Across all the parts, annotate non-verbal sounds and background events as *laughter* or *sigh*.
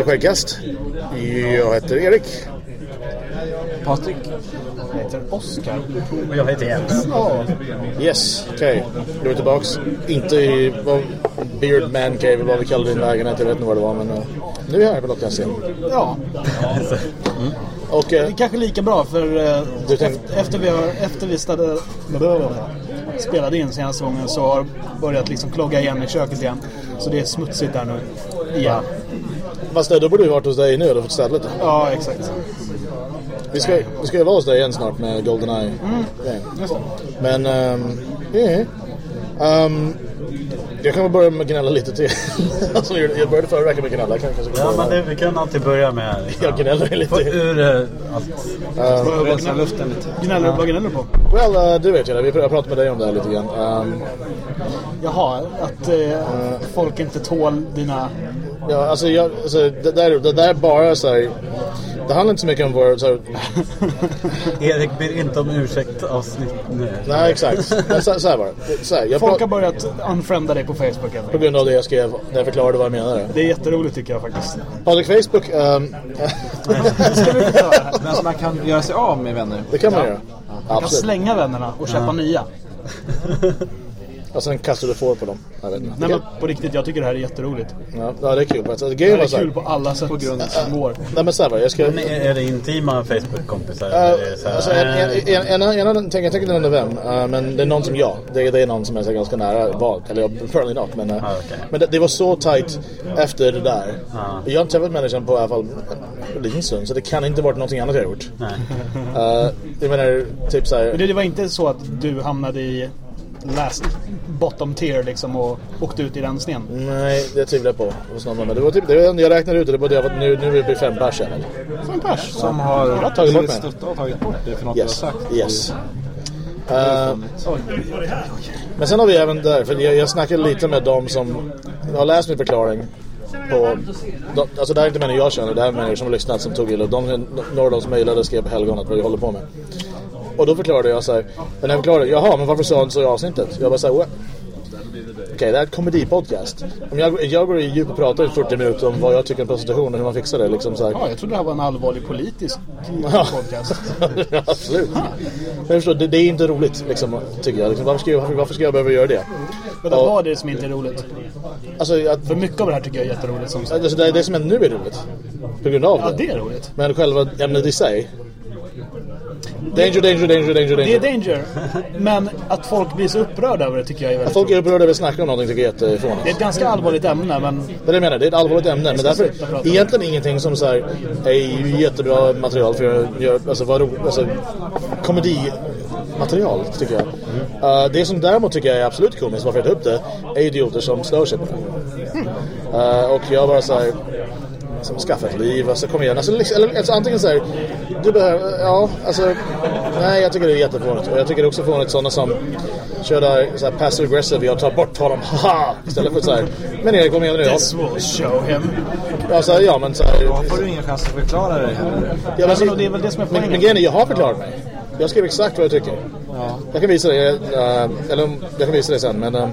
Till Skäggkast. Jag heter Erik. Patrik. Jag heter Oskar. Och jag heter Jens. Ja. Yes, okej. Du är tillbaks. Inte i vad, Beard Man Cave, vad vi kallade din lägenhet. Jag vet inte vad det var, men uh, nu är jag här på Lottjänst ja. Och Det uh, är kanske lika bra för eh, Du tänk- efter, vi har efter vi stade, spelade in senaste gången så har börjat liksom klogga igen i köket igen. Så det är smutsigt där nu. Igen. Fast uh, då borde vi varit hos dig nu och du fått städa lite. Ja, exakt. Vi ska, vi ska ju vara hos dig igen snart med Goldeneye. grejen. Men, um, yeah. um, jag kan väl börja med gnälla lite till. *laughs* alltså, jag började förra veckan med gnälla. Jag kan kanske Ja, men det, vi kan alltid börja med... *laughs* Jag gnäller lite. Få ur allt. Rensa luften lite. Gnäller, vad gnäller du på? Well, uh, du vet ju det. Vi pr- Jag pratade med dig om det här lite grann. Um, Jaha, att eh, folk inte tål dina... Ja, alltså, jag, alltså det, där, det där är bara så här, Det handlar inte så mycket om vår... Så här, *laughs* Erik ber inte om ursäkt avsnitt nu. nej, exakt. Så, så här. Så här, jag Folk har börjat unfrienda dig på Facebook. På grund av det jag skrev när jag förklarade vad jag menade. Det är jätteroligt tycker jag faktiskt. Patrik Facebook, um, *laughs* Ska vi förklara? Men alltså man kan göra sig av med vänner. det kan man göra. Man kan Absolut. slänga vännerna och köpa nya. *laughs* Och sen kastar du får på dem. Jag vet inte. Nej men på riktigt, jag tycker det här är jätteroligt. Ja, ja, det är kul. Alltså, Det grejen här är så här, kul på alla sätt som går. Nej men så här var det. jag ska... Men är, är det intima Facebook-kompisar? Uh, är det alltså, en, en, eh, en, en, en, en, tänk- jag tänker inte nämna vem, uh, men det är någon som jag. Det, det är någon som är så ganska nära val. Eller probably not, men, uh, Ah, men det, det var så tight efter det där. Ah. Jag har inte träffat människan på i alla fall en liten stund, så det kan inte varit någonting annat jag har gjort. Nej. Uh, jag menar, typ så Men här. det, det var inte så att du hamnade i last bottom tier liksom och åkte ut i rensningen? Nej, det tvivlar jag på. hos någon, Men det var typ, det var, jag räknade ut det, det var det att nu, nu är vi uppe i fem pers eller? Fem pers. Som har tagit bort mig. stöttat och tagit bort det för något Yes, du har sagt. yes. Uh, men sen har vi även där, för jag, jag snackade lite med dem som har läst min förklaring på, de, alltså det här är inte människor jag känner, det här är människor som har lyssnat som tog illa. De, några av dem som mejlade skrev på helgonet vad jag håller på med. Och då förklarade jag så här, men när jag förklarade, jaha men varför sa inte så i avsnittet? Jag bara så här? Okej, det här är ett komedipodcast. Om jag, jag går i djup och pratar i 40 minuter om vad jag tycker om prostitution och hur man fixar det liksom så här. Ja, jag trodde det här var en allvarlig politisk Ja. podcast. *laughs* Ja, Absolut. Men jag förstår, det, det är inte roligt liksom, tycker jag. Liksom, varför, ska jag varför, ska jag behöva göra det? Men Ja. vad är det som inte är roligt? Alltså, att, För mycket av det här tycker jag är jätteroligt som alltså det, det som är nu är roligt. På grund av Ja, det. det är roligt. Men själva ämnet i sig. Danger, danger, danger, danger, Det är danger. danger. Men att folk blir så upprörda över det tycker jag är väldigt Att folk är roligt. upprörda över att snacka om någonting tycker jag är jättefånigt. Det är ett ganska allvarligt ämne men Det är det jag menar, det är ett allvarligt ämne. Men därför egentligen ingenting som så här, är jättebra material för att göra, alltså, vad ro, alltså, komedimaterial tycker jag. Uh, det som däremot tycker jag är absolut komiskt, varför jag tar upp det, är idioter som stör sig på det. Uh, och jag bara så här, som skaffa ett liv, alltså kom igen. Alltså, liksom, eller, alltså, antingen så här, du behöver, ja, alltså, nej jag tycker det är jättefånigt. Och jag tycker det är också fånigt sådana som kör där så här passive aggressive, jag tar bort honom, *laughs* haha! Istället för så här, men Erik kom igen nu. this will show him. Ja, så här, ja men så här, Då får du ingen chans att förklara dig heller. ja, men, men det är väl det som är men, poängen. men grejen är, jag har förklarat mig. Jag skrev exakt vad jag tycker. Jag kan visa dig, eh, eller jag kan visa dig sen, men... eh,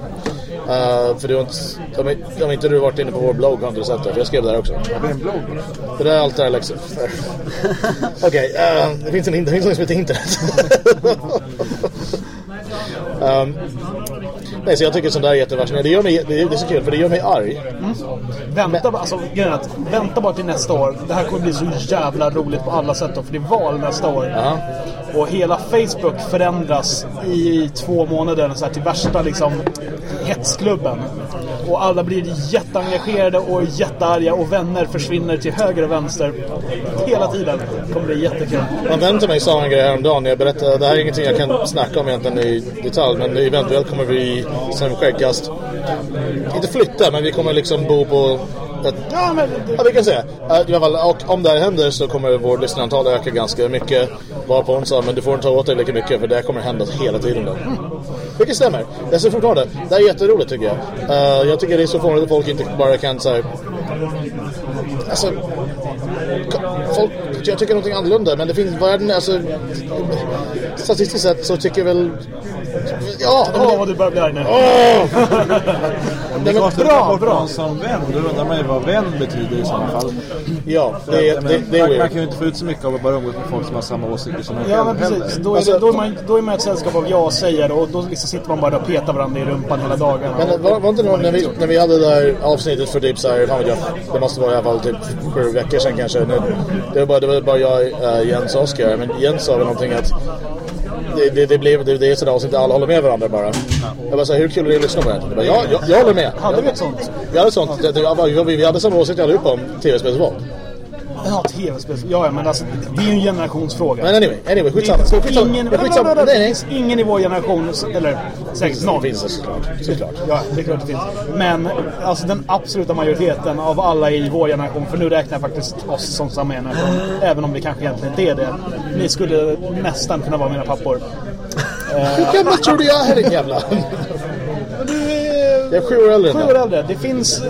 eh, för du har inte, om, om inte du varit inne på vår blogg har inte du sett det, för jag skrev det där också. Det är en blogg. Det där är allt det där liksom. *laughs* Okej, eh, det finns en det finns något som heter internet. *laughs* *laughs* um, nej, så jag tycker sånt där är jättefascinerande. Det, gör mig, det, är- det är så kul, för det gör mig arg. Vänta bara, alltså, att, vänta bara till nästa år. Det här kommer bli så jävla roligt på alla sätt då, för det är val nästa år. Ja. Och hela Facebook förändras i två månader så här, till värsta liksom hetsklubben. Och alla blir jätteengagerade och jättearga och vänner försvinner till höger och vänster. Hela tiden. Det kommer bli jättekul. En vän till mig sa en grej häromdagen när jag berättade, det här är ingenting jag kan snacka om egentligen i detalj, men eventuellt kommer vi som skäggkast, inte flytta, men vi kommer liksom bo på ett, Ja, men ja vi kan säga, Eh, i alla fall, och om det här händer så kommer vår lyssnarantal öka ganska mycket, varpå hon sa, men du får inte ta åt dig lika mycket för det här kommer hända hela tiden då. Vilket stämmer, jag ser fortfarande, det här är jätteroligt tycker jag. Eh, jag tycker det är så fånigt att folk inte bara kan säga Alltså, folk jag tycker någonting annorlunda. Men det finns världen, alltså... Statistiskt sett så tycker jag väl... Ja, Åh, vad du börjar bli arg nu. *laughs* Nej, men, Måste bra, bort bra. som vän. Då undrar man ju vad vän betyder i sådana fall. ja, det, är- Men det, det är man, man kan ju inte få ut så mycket av att bara umgås med folk som har samma åsikter som en Ja själv men precis, då är, Alltså- det, då, är man, då är man ett sällskap av ja-sägare och då liksom sitter man bara och petar varandra i rumpan hela dagarna. Men var, var inte någon, när vi, när vi hade det där avsnittet för typ så här, fan jag, det måste vara i alla fall typ sju veckor sedan kanske. Nu, det, var bara, det var bara jag, äh, Jens och Oskar. Men Jens sa väl någonting att det, det, det, blev, det, det är sådär avsnitt där alla håller med varandra bara. Jag bara så här, hur kul är det att lyssna på det? Jag bara, ja, jag, jag håller med. Hade vi ett sånt? Vi hade sånt. Det, det, vi, hade samma åsikt allihopa om tv-spelsval. Ja, tv-spel. Ja, ja, men alltså, det är ju en generationsfråga. Men anyway, anyway, Det skitsamma. finns Skitsamma. ingen, skitsamma. Nej, det nej. finns ingen i vår generation, eller säkert någon. Det finns det såklart. såklart. Ja, det är klart det finns. Men alltså den absoluta majoriteten av alla i vår generation, för nu räknar jag faktiskt oss som samma generation, även om vi kanske egentligen inte är det. Ni skulle nästan kunna vara mina pappor. Hur gammal tror du jag är din jävla? *laughs* Jag är sju år äldre Sju år äldre, det finns...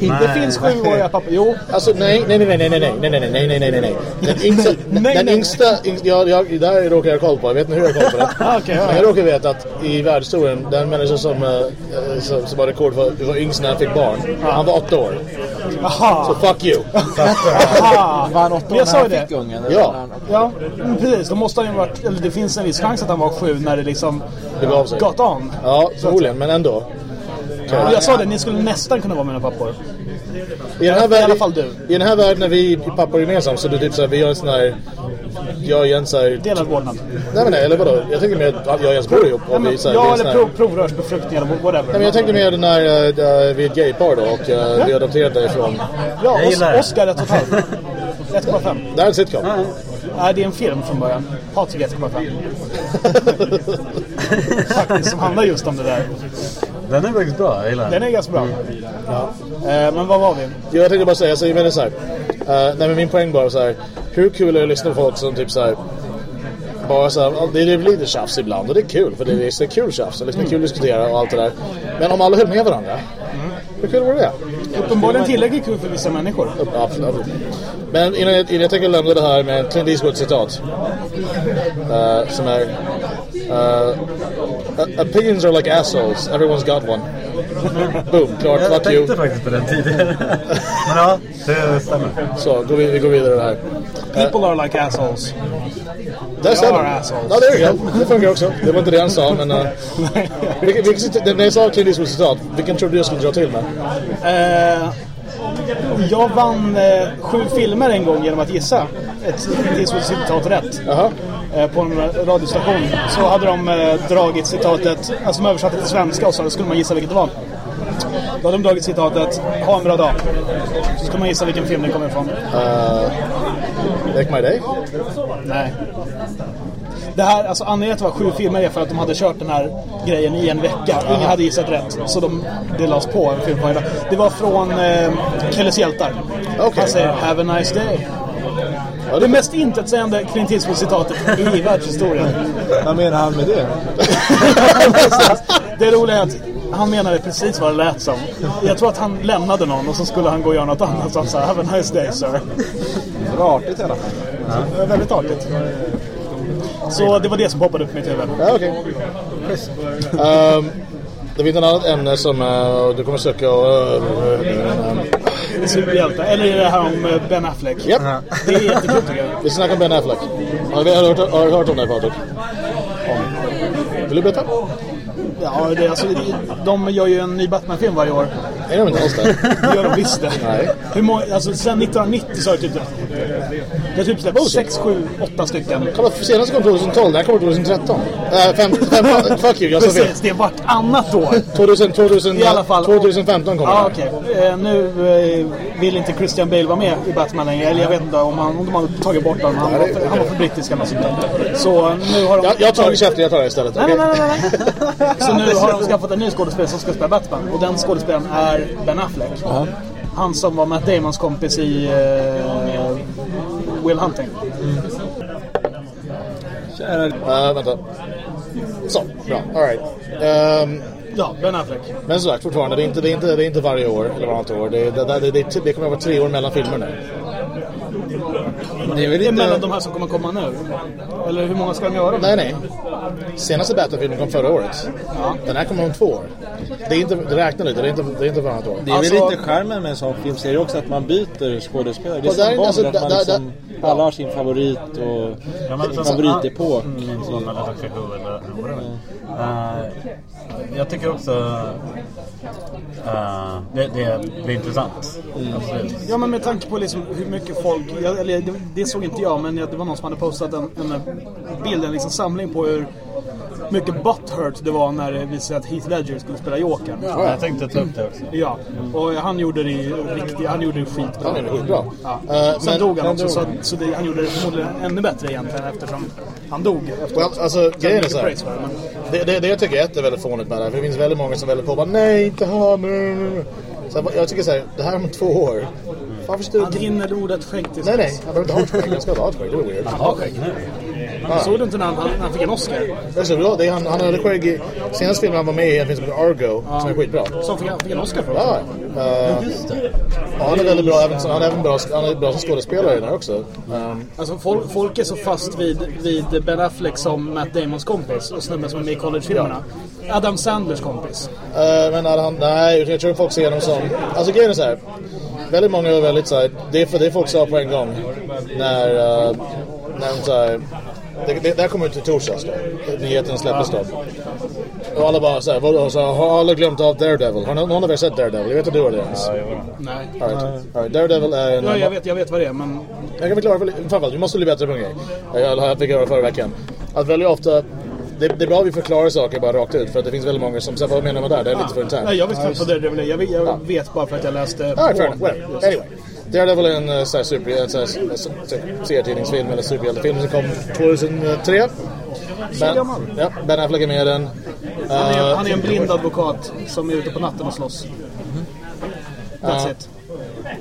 Det finns sjuåriga pappor. Jo, Alltså nej, nej, nej, nej, nej, nej, nej, nej, nej, nej, nej, nej, nej. Den yngsta, Nej, den nej. yngsta, jag, jag, där råkar jag ha koll på. Jag vet inte hur jag har koll på det. Ah, Men ja. jag råkar veta att i världshistorien, den människa som, eh, som, som har rekord för var yngst när han fick barn, han var åtta år. aha! Så fuck you. aha. Var han åtta år jag när han det. fick ungen? Ja. var Ja, mm, precis. Då måste han ju varit... Eller det finns en viss chans att han var sju när det liksom sig. got on. Ja, förmodligen, men ändå. Och jag sa det, ni skulle nästan kunna vara mina pappor. I den här I alla världen, fall du. I den här världen när vi är pappor gemensamt så är det typ såhär, vi gör en sån här... Jag och Jens är... Delad vårdnad. Nej men nej, eller vadå? Jag tänker mer att jag och Jens bor ihop Ja, och vi men, så här, vi är ja sån eller här- prov, provrörsbefruktning eller whatever. Nej, men jag tänkte mer när uh, vi är ett gaypar då och uh, vi adopterade därifrån. ja. Os- Oscar 1,5. 1,5. Det här är en sitcom. Nej, det är en film från början. Patrik 1,5. *laughs* Faktiskt, som handlar just om det där. Den är faktiskt bra, jag gillar den. Den är ganska bra. Ja. Eh, men vad var vi? Jo, jag tänkte bara säga, så jag menar så här. Uh, nej men min poäng bara så här. Hur kul är det att lyssna på folk som typ så här. Bara så här, det blir lite tjafs ibland och det är kul för det är, det är kul tjafs och liksom, det är kul att diskutera och allt det där. Men om alla höll med varandra. Hur kul vore det? Uppenbarligen tillräckligt kul för vissa människor. Absolut. Men innan jag, innan jag tänker lämna det här med Clint Eastwood citat. eh, som är... Uh, opinions are like assholes. Everyone's got one. Boom, klart. Jag Fuck you. tänkte faktiskt på den tidigare. Men ja, det stämmer. Så, går vi, vi går vidare här. People are like assholes. Där are stämmer assholes. Ja, there you go. Det funkar också. Det var inte det han sa, men... Uh, vilken, cita- när jag sa Clint Eastwood citat, vilken trodde du jag skulle dra till med? Eh, jag vann eh, sju filmer en gång genom att gissa ett Eastwood-citat rätt. Jaha. Eh, på en radiostation. Så hade de eh, dragit citatet, alltså de översatte till svenska och så skulle man gissa vilket det var. Då hade de dragit citatet Ha en bra dag. Så skulle man gissa vilken film det kommer ifrån. Uh, Make my day? Nej. Det här, alltså anledningen till att det var sju filmer är för att de hade kört den här grejen i en vecka. Ingen hade gissat rätt. Så de, det lades på en film på en dag. Det var från eh, Kelles hjältar. Okej. Han säger Have a nice day. Ja, Det mest intetsägande Clint Eastwood-citatet i världshistorien. Vad menar han med det? *laughs* Det roliga är att han menade precis vad det lät som. Jag tror att han lämnade någon och så skulle han gå och göra något annat. Så han sa Have a nice day sir. Det var artigt i alla fall. Det var väldigt artigt. Så det var det som poppade upp i mitt huvud. Ja, okej. Ehm, det finns ett annat ämne som uh, du kommer söka och... Uh, Superhjälte. Eller är det här om eh, Ben Affleck? Japp. Det är jättekul tycker jag. Vi snackar om Ben Affleck. Har du hört, har du hört om det Patrik? Vill du berätta? Ja, det, alltså, de gör ju en ny Batman-film varje år. Är de inte alls det? Det gör de visst det. Nej. Hur många, alltså, sen 1990 så har det typ det har typ släppts 6, 7, 8 stycken. Kolla, senast kom 2012, den här kommer 2013. Äh, 15, 15, fuck you, jag sa fel. Precis, det är vartannat år. 2000, 2000, I alla fall. 2015 kommer Ja, den. okej. Eh, nu eh, vill inte Christian Bale vara med i Batman längre. Eller jag vet inte om, han, om de har tagit bort honom. Han, var för, han var för brittisk eller något sånt. Så nu har de... Jag, jag tar käften, jag tar det istället. Nej, okej? nej, nej, nej. *laughs* Så nu har de skaffat en ny skådespelare som ska spela Batman. Och den skådespelaren är Ben Affleck. Han som var Matt Damons kompis i eh, Will Hunting. Kära... Uh, vänta. Så, bra. Alright. Um, Ja, Ben Affleck. men som sagt, fortfarande, det är, inte, det, är inte, det är inte varje år eller varannat år. Det, det, det, det, det kommer att vara tre år mellan filmer nu. Det är väl inte- Mellan de här som kommer komma nu? Eller hur många ska de göra? Nej, nej. Senaste Batman-filmen kom förra året. Den här kommer om två år. Det, är inte, lite, det är inte, det är inte varannat år. Det är Alltså- väl lite charmen med en sån filmserie också, att man byter skådespelare. Det är Och där- som alltså, att man där- liksom, där- alla har sin favorit och Ja, men alltså, favoritepok. Mm, whatever. Eh, jag tycker också uh, det, det blir intressant. Absolut. Ja men med tanke på liksom hur mycket folk, jag, eller det, det såg inte jag men det var någon som hade postat en, en bild, en liksom samling på hur mycket butthurt det var när det visade sig att Heath Ledger skulle spela Jokern. Ja, jag tänkte ta upp det också. Ja, och han gjorde det riktigt, han gjorde det skitbra. Han är skitbra. Ja. Eh, Sen men- dog han men också, dog så, han. så det, han gjorde det förmodligen ännu bättre egentligen eftersom han dog. Efter Well, alltså, grejen är så här. det, Det, det, det jag tycker ett är väldigt fånigt med det här, för det finns väldigt många som väljer på bara nej, inte han. mm." Så jag, jag tycker så här, det här är om två år. Varför står Han det... hinner ordet skägg till Nej, nej, han behöver inte ha ett skägg. Han ska ha ett skägg, det var weird. Ja, skägg nu. Såg du inte när han, när han fick en Oscar? Det är så bra, det är, han, han hade skägg i... Senaste filmen han var med i, film som Argo, som är skitbra. Som fick, fick en Oscar för Ja, också. uh, Just det. ja, han är väldigt bra, även, han är även bra, han är bra som skådespelare i den här också. Um, Alltså folk, folk är så fast vid, vid Ben Affleck som Matt Damons kompis och snubben som är med i college-filmerna. Adam Sandlers kompis. Eh, men han, nej, jag tror folk ser honom som... Alltså grejen är så här. Väldigt många är väldigt så här, det är för det folk sa på en gång. När, uh, när de så här, det, det, det här kom ut i torsdags då. Nyheten släpptes då. Och alla bara så här, vadå, så här, har alla glömt av Daredevil? Har någon, av er sett Daredevil? Jag vet att du har det ens. Nej. All right. All right. Daredevil är en... Ja, jag vet, jag vet vad det är, men... Jag kan förklara, för, framförallt, vi måste bli bättre på en grej. Jag, jag fick göra det förra veckan. Att väldigt ofta, det, det är bra att vi förklarar saker bara rakt ut. För att det finns väldigt många som säger, vad menar man där? Det är lite för internt. Nej, jag visste inte vad det var. Jag, vet- jag vet bara för att jag läste fair på. Well, anyway. Daredevil är en uh, sån här super, en sån här, s- serietidningsfilm eller superhjältefilm som kom 2003. Ben, ja, ben Affleck är med i den. Han är, Uh, han är en blind advokat som är ute på natten och slåss. That's Ja. it.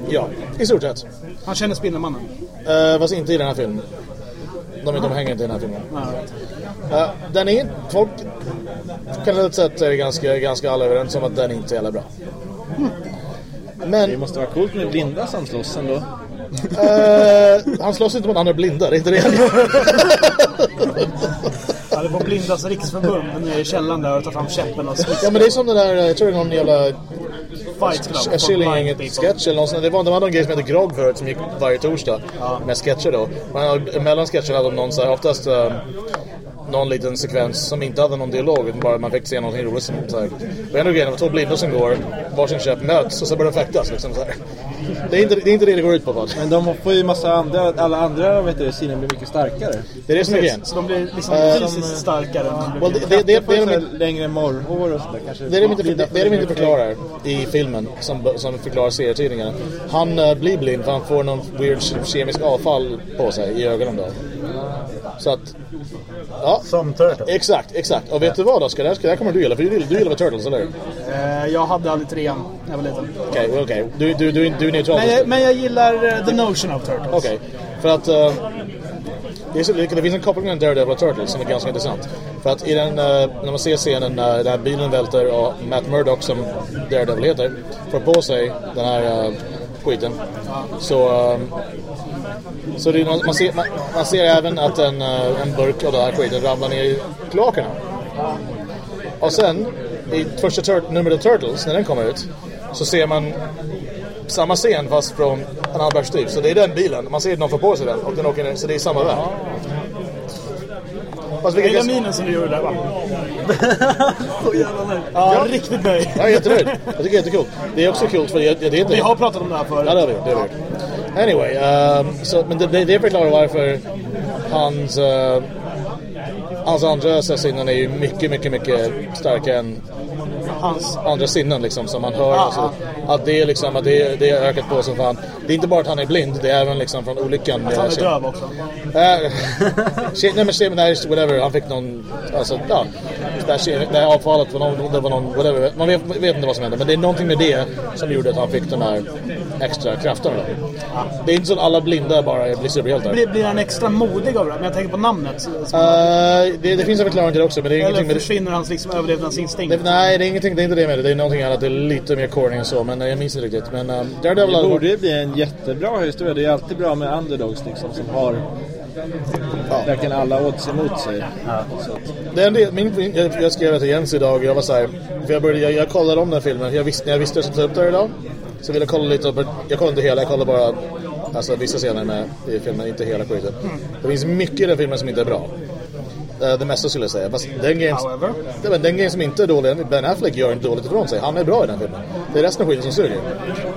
Ja, i stort sett. Han känner Spindelmannen. Uh, fast inte i den här filmen. De, de hänger inte i den här filmen. Uh, den är inte... Folk generellt sett är ganska, ganska alla överens om att den inte är jävla bra. Det Men måste vara coolt med blinda som slåss ändå. uh, han slåss inte mot andra blinda, det är inte det. Han är på Blindas riksförbund nere i källaren där och tar fram käppen och Ja men det är som den där, jag tror det är någon jävla Fight Club. for Killinggänget blind people. sketch eller något sånt. Det var, det var någon grej som hette Grog förut som gick varje torsdag med sketcher då. Men mellan sketcherna hade de någon så här, oftast eh, någon liten sekvens som inte hade någon dialog utan bara man fick se någonting roligt som så här. Och en av grejerna var två blinda som går varsin käpp möts och så börjar de fäktas liksom så här. Det är, inte, det är inte det det går ut på vad. Men de får ju massa andra, alla andra vet du, sinnen blir mycket starkare. Det är det som är grejen. Så de blir liksom Eh, fysiskt starkare. de Well, det, det, det, det, är de, längre morrhår och sådär kanske. det, är de inte, det, det är de inte förklarar i filmen som, som förklarar serietidningarna. Han eh, blir blind för han får någon weird kemisk avfall på sig i ögonen då. Så att... Ja, Som Turtle. exakt, exakt. Och vet du vad? Det här, det här kommer du gilla, för du, gillar- du gillar väl Turtles, eller hur? Eh, Jag hade aldrig trean när jag var liten. Okej, okej. Du, du, du, du är neutral. Men jag, men jag gillar eh, The Notion of Turtles. Okej, för att... eh, det, är så, det finns en koppling mellan Daredevil och Turtles som är ganska intressant. För att i den, när man ser scenen när den här bilen välter och Matt Murdock som Daredevil heter får på sig den här skiten. Så, så det, är man, ser, man, man ser även att en, eh, en burk av den här skiten ramlar ner i kloakerna. Och sen, i första tur- numret av Turtles, när den kommer ut, så ser man samma scen fast från en annan perspektiv. Så det är den bilen. Man ser någon få på sig den och den åker ner. Så det är samma väg. Fast Jag gillar jag... minen som du gjorde där va? *laughs* Ja, riktigt nöjd. Jag är jättenöjd. Jag tycker det är jättekul. Det är också kul för det, det är inte... Vi har pratat om det här förut. Ja, det har vi. Det har vi. Anyway, um, so, men det, det, förklarar varför hans... uh, hans andra assassinen är ju mycket, mycket, mycket starkare än Hans. andra sinnen liksom som man hör. Ah, alltså, att det är liksom, att det, det är ökat på som fan. Det är inte bara att han är blind, det är även liksom från olyckan. med Han är sin- döv också. Eh, *laughs* nej men nej, whatever. Han fick någon, alltså ja. Det här, shit- det här avfallet var någon, det var någon, whatever. Man vet, vet inte vad som hände. Men det är någonting med det som gjorde att han fick de här extra krafterna. Då. Det är inte så att alla blinda bara blir superhjältar. Blir, blir han extra modig av det? Men jag tänker på namnet. Eh, det, det finns en förklaring till det också, men det är Eller ingenting med försvinner hans liksom överlevnadsinstinkt? det, Nej, det är ingenting ingenting, det är inte det med det. Det är någonting annat. Det är lite mer corny än så. Men jag minns inte riktigt. Men um, Daredevil... Det borde ju bli en jättebra historia. Det är alltid bra med underdogs liksom, som har verkligen alla odds emot sig. Att, Det är en del, min, jag, jag skrev det till Jens idag. Jag var så här, för jag, började, jag, jag kollade om den filmen. Jag visste, när jag visste att jag skulle ta upp det här idag. Så ville jag kolla lite. Jag kollade inte hela. Jag kollade bara alltså, vissa scener med i filmen. Inte hela skiten. Det finns mycket i den filmen som inte är bra. Uh, det mesta skulle jag säga. Fast den grejen, ja, men den grejen som inte är dålig. Ben Affleck gör inte dåligt ifrån sig. Han är bra i den filmen. Det är resten av skiten som suger.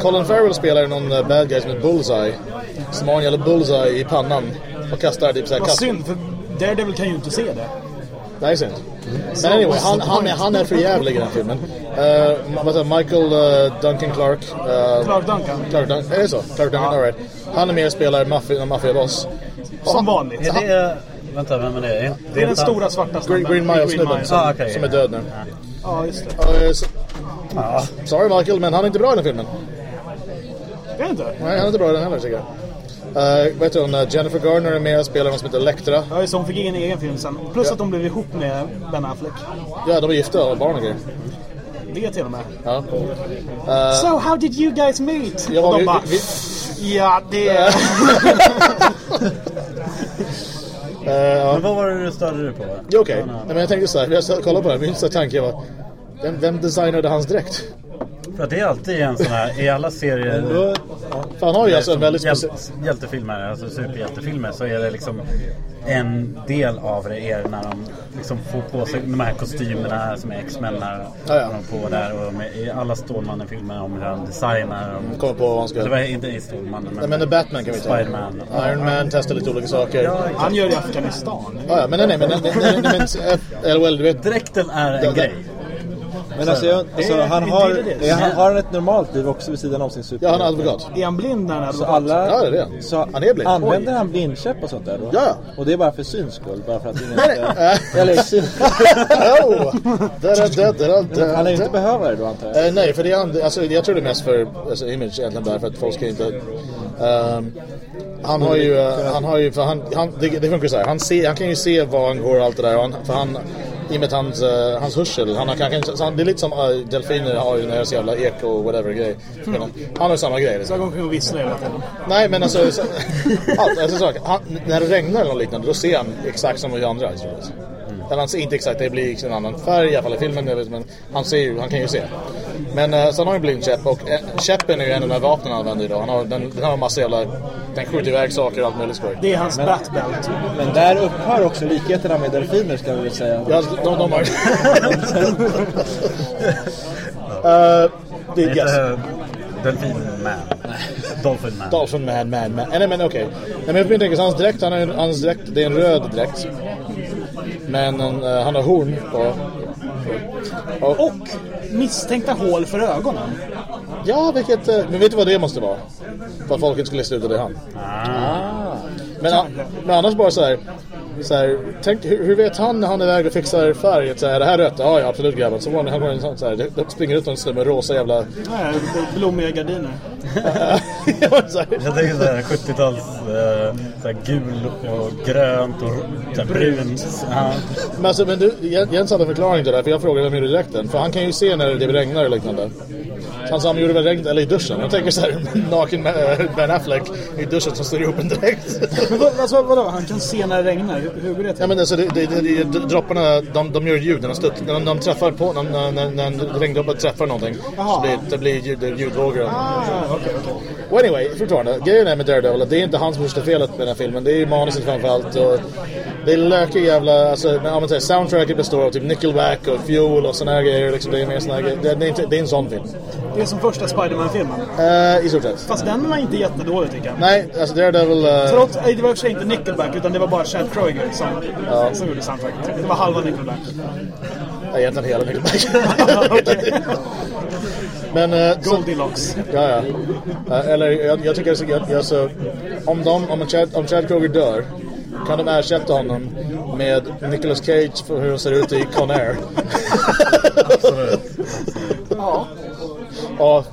Colin Farrell spelar någon uh, bad guy som heter Bullseye. Som har en jävla bullseye i pannan. Och kastar typ såhär Vad kast- synd, för Daredevil kan ju inte se det. Nej, synd. Men anyway, han, han, är, han är för jävlig i den filmen. Uh, vad Michael uh, Duncan Clark. Uh, Clark Duncan. Clark Duncan. Är det så? Clark Duncan, alright. Han är med och spelar maffiaboss. Som vanligt. Är det... Vänta, vem är det? Det är den stora svarta Green, snubben. Green Mile-snubben Mile. som, Ah, okej. som är död nu. Ja, just det. Uh, så, sorry Michael, men han är inte bra i den filmen. Är det inte? Nej, han är inte bra i den heller tycker jag. Uh, heter hon? Uh, Jennifer Garner är med och spelar någon som heter Elektra. Ja, just det, hon fick ingen egen film sen. Plus att de blev ihop med Ben Affleck. Ja, de är gifta och barn och grejer. Det till och med. Ja. Uh, So how did you guys meet? Ja, och de vi- bara, vi- ja det... *laughs* *laughs* uh, ja. Men vad var det du störde dig på? Ja, Okej, Nej, men jag tänkte så här, jag kollade på det här, min tanke var vem, vem designade hans dräkt? För det är alltid en sån här, i alla serier... För han har ju alltså en väldigt Hjäl- speciell... hjältefilmer, alltså superhjältefilmer så är det liksom en del av det är när de liksom får på sig de här kostymerna som är X-Men när Ja, ja. de på där och är, i alla Stålmannen-filmer om hur han designar de, Kommer på vad han ska... det var inte i Stålmannen Nej men Batman kan vi ta. Spiderman. Iron Man testar lite olika saker. Ja, Han gör det i Afghanistan. ja, men nej, nej, men... nej, nej, men *laughs* du vet... Dräkten är en Ja, grej. Men alltså, jag, alltså Det är- han, det har, är det. är, han, har ett normalt liv också vid sidan om sin super? Ja, han är advokat. Är han blind när han är Så advokat? alla... Ja, det är det. Så Han är blind. Använder han blindkäpp och sånt där då? Ja. Och det är bara för syns skull? Bara för att ingen Nej, ska... *laughs* Eller syn... *laughs* Han är ju inte da. behövare då antar jag? Eh, nej, för det är, alltså, jag tror det är mest för alltså, image egentligen bara för att folk ska inte... ehm, han har ju, eh, han har ju, för han, han, det, det funkar så här. Han, ser, han kan ju se var han går och allt det där. Han, för han, I och med att hans, eh, hans hörsel, han, har- han kan, så han, det är lite som uh, delfiner har ju deras jävla eko whatever grej. Han har samma grej. Så Liksom. jag går omkring och visslar hela tiden. Nej men alltså, så, *laughs* allt, alltså så, han, när det regnar eller något liknande då ser han exakt som vi andra. sett. Eller han ser inte exakt, det blir liksom en annan färg i alla fall i filmen. Men han, ser ju, han kan ju se. Men uh, så han har ju en blindkäpp och eh, käppen är ju en av de här vapnen han använder idag. Han har, den, den har en massa jävla, den skjuter iväg saker och allt möjligt skoj. Det är hans batbelt. Men där upphör också likheterna med delfiner ska vi väl säga. Ja, de, de har... uh, *laughs* det är yes. Inte Delfin Man. Dolphin Man. Man. Nej men okej. Nej men jag tänker så hans dräkt, han har, hans dräkt, det är en röd dräkt. Men en, eh, han har horn på. Och, Och misstänkta hål för ögonen. ja, vilket... eh, Men vet du vad det måste vara? För att folk inte skulle lista ut att det är han. Ah. Men, men annars bara så här. Så här tänk, hur, hur vet han när han är iväg och fixar färg? Så här, är det här rött? Ja, ja absolut grabben. Så var det, han går en sån så här, det, det springer ut en snubbe med rosa jävla... Nej, blommiga gardiner. *laughs* Ja, så här. Jag tänker såhär 70-tals eh, såhär gul och grönt och såhär brunt. Ja. Men, alltså, men du, Jens hade en förklaring till det här, för jag frågade vem gjorde dräkten. För han kan ju se när det regnar och liknande. Han han gjorde väl regn, eller i duschen. Jag tänker så här, naken med Ben Affleck i duschen som styr ihop en dräkt. Alltså, vadå? Han kan se när det regnar? Hur, går det till? Ja men alltså det, det, det, det, dropparna, de, de gör ljud när de, stutt, när de, de träffar på, när, när, när, när regndroppar träffar någonting. Jaha. Så blir, det blir ljud, det ljudvågor. Ah, okej. Och anyway, fortfarande. Grejen är med Daredevil det är inte han som första felet med den här filmen. Det är manuset framförallt. Och det är lökig jävla... Alltså, om man säger, soundtracket består av typ Nickelback och Fuel och såna här grejer. Liksom, det är mer såna här grejer. Det, det, är inte, det är en sån film. Det är som första Spiderman-filmen. Uh, I stort sett. Fast den var inte jättedålig tycker jag. Nej, alltså Daredevil... Uh, Trots, nej, det var i och för sig inte Nickelback utan det var bara Chad Kroeger som, som gjorde soundtracket. Det var halva Nickelback. Nej, egentligen hela Nickelback. *laughs* *laughs* Men... Uh, så, Goldilocks. Ja, ja. Eh, eller jag, jag tycker så, jag, jag, så, om, de, om, Chad, om Chad Kroger dör kan de ersätta honom med Nicolas Cage för hur han ser ut i Con Air. *laughs* Ja, Och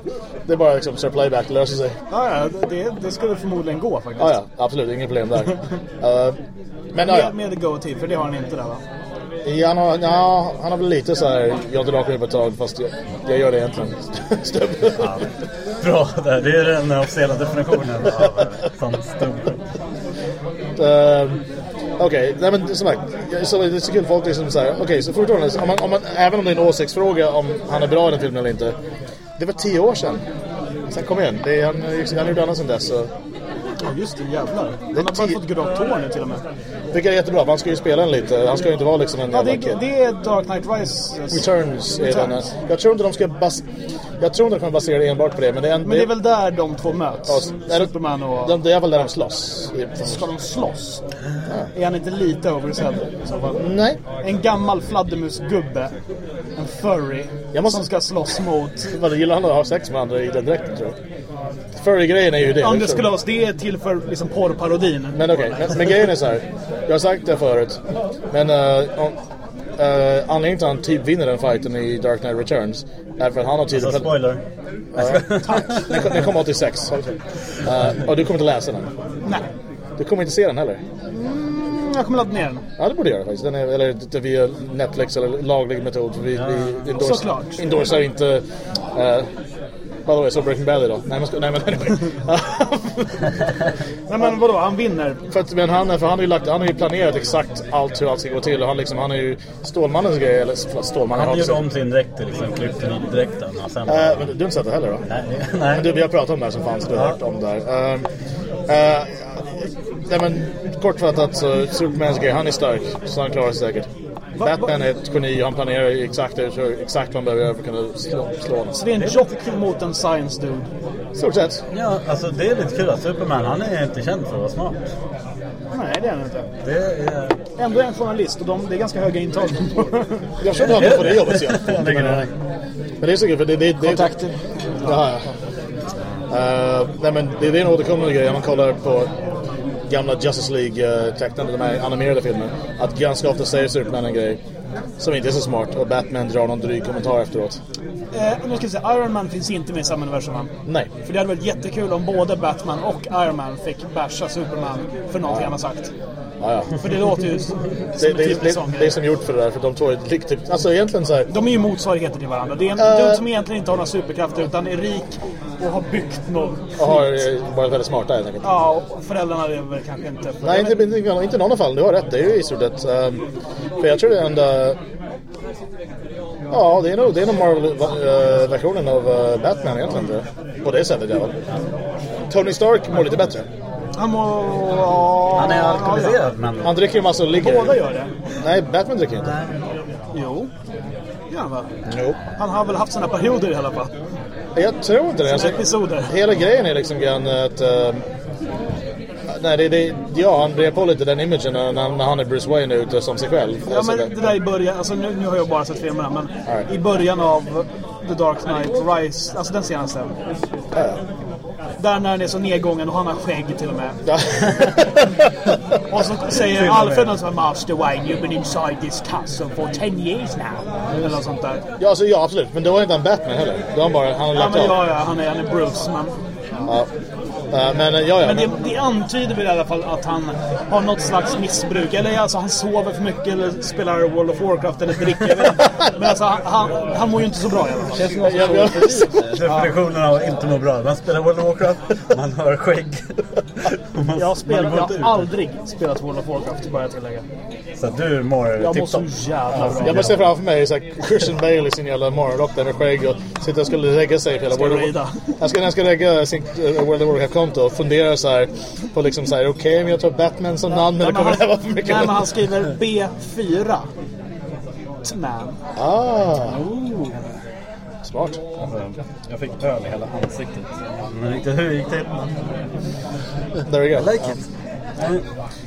det är bara liksom så playback löser sig. ja, ja det, det skulle förmodligen gå faktiskt. Ja, ja, absolut, inget problem där. *laughs* Eh, men ja, ja. Med, med Go-Team, för det har han inte där va? Ja, han, har, ja, han har väl lite så här, jag rak på ett tag fast jag, jag gör det egentligen. *laughs* Stubb. Ja, bra där, det är den officiella definitionen av sån stubb. Uh, Okej, okay. men som sagt, så det är så kul folk liksom såhär, okej okay, så fortfarande, om man, om man, även om det är en åsiktsfråga om han är bra i den filmen eller inte. Det var tio år sedan. Sen kom igen, det är, han, han gjorde annat sen dess så. Ja just det, jävlar. Han har bara fått grönt hår nu till och med. Vilket är jättebra, han ska ju spela den lite. Han ska ju inte vara liksom en Ja, det, det är Dark Knight Rise. Returns, Returns. Är Jag tror inte de ska bas jag tror inte de kommer basera det enbart på det. Men det är, en, men det är väl där de två möts? Ja, Superman och... De, det är väl där de slåss. Ska de slåss? Ja. Är han inte lite oversell i så fall? Nej. En gammal fladdermusgubbe. En furry. Jag måste... Som ska slåss mot... Vad gillar han att ha sex med andra i den dräkten tror jag? Furry-grejen är ju det. Anders Glas, det är till för liksom porrparodin. Men okej, okay. men, men, grejen är så här. Jag har sagt det förut. Men uh, om, Uh, anledningen till att han typ vinner den fighten i Dark Knight Returns är för att han har tydligen... Alltså spoiler. Uh, tack. Den, *laughs* den kom 86. Uh, och du kommer inte läsa den? Nej. Du kommer inte se den heller? Mm, jag kommer ladda ner den. Ja, det borde jag göra faktiskt. Den är, eller via Netflix eller laglig metod. Vi, ja. vi endorse, Såklart. endorsar inte... Uh, Vadå, jag såg Breaking Bad idag. Nej men, nej, men anyway. *laughs* nej men vadå, han vinner? För, att, men han, för han, har ju lagt, han har ju planerat exakt allt hur allt ska gå till. Och han, liksom, han är ju Stålmannens grej. Eller Stålmannen Han gjorde om sin dräkt till liksom, kryptonitdräkten. Äh, men du har inte sett det heller då? Nej. *laughs* nej. Men du, vi har pratat om det här som fanns. Du har ja. hört om det här. Uh, uh, nej men kortfattat så Supermans grej, han är stark. Så han klarar sig säkert. Batman är ett geni han planerar exakt, exakt vad han behöver göra för att kunna slå, slå honom. Så det är en jock mot en science dude? Stort sett. Ja, alltså det är lite kul att Superman, han är inte känd för att vara smart. Nej, det är han inte. Det är... Ändå är han journalist och de, det är ganska höga intag. jag känner honom på det jobbet så men, *laughs* men det är så kul för det... det, det Kontakter. Jaha, ja. Uh, nej men det, det är en återkommande grej. Man kollar på gamla Justice League-tecknade, de här animerade filmerna. Att ganska ofta säger Superman en grej som inte är så smart och Batman drar någon dryg kommentar efteråt. Eh, nu ska jag säga, Iron Man finns inte med i samma universum va? Nej. För det hade varit jättekul om både Batman och Iron Man fick basha Superman för någonting han har sagt. Ja, ja. För det låter ju som det, det, det, det, det är som gjort för det där, för de två är typ, alltså egentligen så här, De är ju motsvarigheter till varandra. Det är en uh, dude som egentligen inte har några superkrafter utan är rik och har byggt någon Och har varit väldigt smarta helt enkelt. Ja, och föräldrarna är väl kanske inte... Nej, inte, inte, inte någon av fallen. Du har rätt, det är ju i stort sett. Um, för jag tror det enda... Ja, det är nog, det är nog Marvel-versionen av Batman egentligen. På det sättet i alla fall. Tony Stark mår lite bättre. Han mår... Han är alkoholiserad, men... Han dricker en massa och ligger... Båda gör det. Nej, Batman dricker inte. Jo. Gör han va? Jo. Han har väl haft sina perioder i alla fall. Jag tror inte det. Alltså, episoder. Hela grejen är liksom grann att... Uh, nej, det, det, ja, han brer på lite den imagen när, när han är Bruce Wayne ute som sig själv. Ja, men det där i början, alltså nu, nu har jag bara sett filmerna, men right. i början av The Dark Knight Rise, alltså den senaste. Ja. Där när han är så nedgången och han har skägg till och med. *laughs* Och så säger Alfred något som Master Wayne, you've been inside this castle for 10 years now. Eller något sånt där. Ja, alltså, ja absolut. Men då är inte han Batman heller. Då han bara, han har lagt ja, men, ja, ja, han är, han är Bruce. Men... Ja. Uh, men, ja, ja, men det, det antyder väl i alla fall att han har något slags missbruk. Eller alltså han sover för mycket eller spelar World of Warcraft eller dricker. Men alltså han, han, han mår ju inte så bra i alla fall. Känns ja, Definitionen av att inte må bra. Man spelar World of Warcraft, man har skägg. Man, jag, spelar, jag har aldrig spelat World of Warcraft, bara jag tillägga. Så du mår Jag mår så jävla bra. Jag bara ser framför mig så här, Christian Bale i sin jävla morgonrock där med skägg och sitter och skulle lägga sig hela World of Han ska, han ska lägga sin uh, World of Warcraft-konto och fundera så här på liksom så här, okej okay, men jag tar Batman som namn men det kommer det vara för mycket. Nej men han skriver B4. Man. Ah. Smart. Jag fick öl i hela ansiktet. Men inte hur gick det? There we go. I like it. Nej,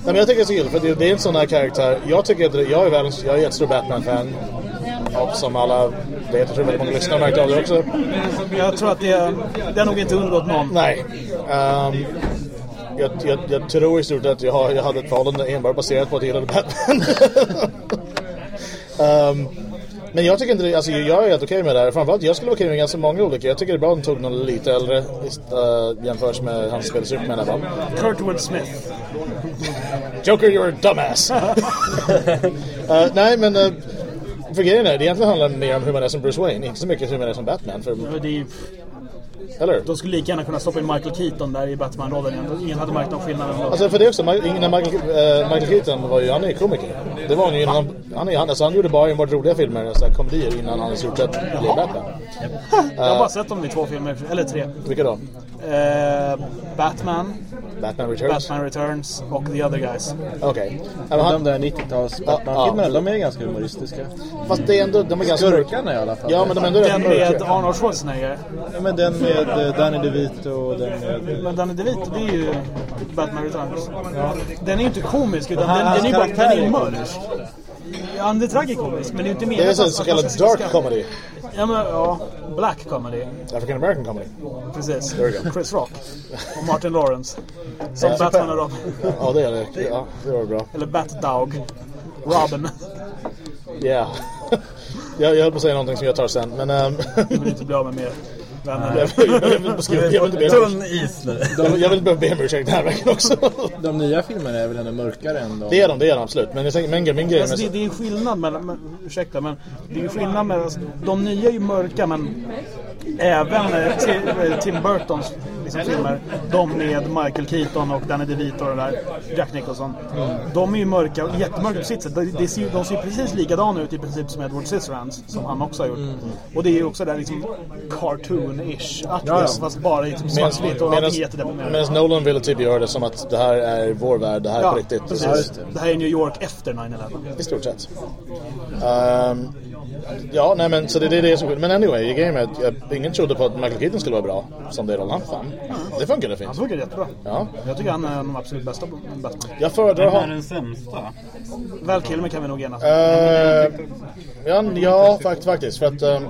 men jag tycker det är så kul för det, det är en sån här karaktär. Jag tycker att jag är världens, jag är jättestor Batman-fan. Och som alla vet, jag tror väldigt många lyssnare märkt av det också. Jag tror att det, det har nog inte undgått någon. Nej. Um, jag, jag, jag, tror i stort att jag, jag hade ett förhållande enbart baserat på att jag gillade Batman. *laughs* um, Men jag tycker inte det, alltså jag är helt okej med det här. Framförallt jag skulle vara okej med ganska många olika. Jag tycker det är bra att de tog någon lite äldre uh, jämfört med hans spel Superman i alla. Kurtwood Smith. Joker, you're a dumbass! uh, *laughs* nej, men uh, för grejen är, det egentligen handlar mer om hur man är som Bruce Wayne, inte så mycket hur man är som Batman. För, Det är eller? de skulle lika gärna kunna stoppa in Michael Keaton där i Batman-rollen igen. Ingen hade märkt någon skillnad ändå. Alltså för det också, innan Michael, uh, Michael Keaton var ju, han är komiker. Det var han ju innan han, han, är, han, alltså han gjorde bara enbart roliga filmer, så här, komedier innan han i stort sett blev Batman. Jag har bara sett dem i två filmer, eller tre. Vilka då? Eh, Batman, Batman Returns? Batman Returns och The Other Guys. Okej. Men han- De där 90-tals Batman-filmerna, de är ganska humoristiska. Fast det är ändå, de är ganska Skurkarna i alla fall. Ja, men de är ändå Den med. Arnold Schwarzenegger. Ja, men den med eh, Danny DeVito och den med... Men Danny DeVito, det är ju Batman Returns. Den är ju inte komisk, utan den, den är ju bara den är mörk. Ja, han är tragikomisk, men det är ju inte Det är så man kallad dark comedy. Ja, men ja. Black comedy. African American comedy. Precis. There we go. Chris Rock. Och Martin Lawrence. Som Batman och Robin. Ja, det är det. Ja, det var bra. Eller Bat-Dog. Robin. Yeah. *laughs* jag, jag höll på att säga någonting som jag tar sen, men... ehm, Jag vill inte bli av med mer. Jag, vill, jag, vill Tunn is nu. jag, vill- be om ursäkt den här veckan också. De nya filmerna är väl ändå mörkare än de... det är de, det är de absolut. Men jag tänker, min, grej Alltså det, det är ju skillnad mellan, men, ursäkta men det är ju skillnad mellan, alltså, de nya är ju mörka men även eh, eh, Tim Burtons liksom, filmer, de med Michael Keaton och Danny DeVito och där, Jack Nicholson. De är ju mörka, jättemörka på sitt sätt. De, de, ser, de ser precis likadana ut i princip som Edward Scissorhands som han också har gjort. Och det är ju också där liksom cartoon-ish, Ja, ja. fast bara typ svartvitt och allting är jättedeprimerande. Medan Nolan ville typ göra det som att det här är vår värld, det här är Ja, på riktigt. precis. Det här är New York efter 9-11. I stort sett. Ehm, ja, nej men så det, det är det som Men anyway, grejen är att jag, ingen trodde på att Michael Keaton skulle vara bra som det rollen. Fan. Det funkade fint. Han funkar jättebra. Ja. Jag tycker han är den absolut bästa Batman. Jag föredrar Vem är honom. den sämsta? Val Kilmer kan vi nog enas Uh, ja, ja fakt, faktiskt. För att ehm,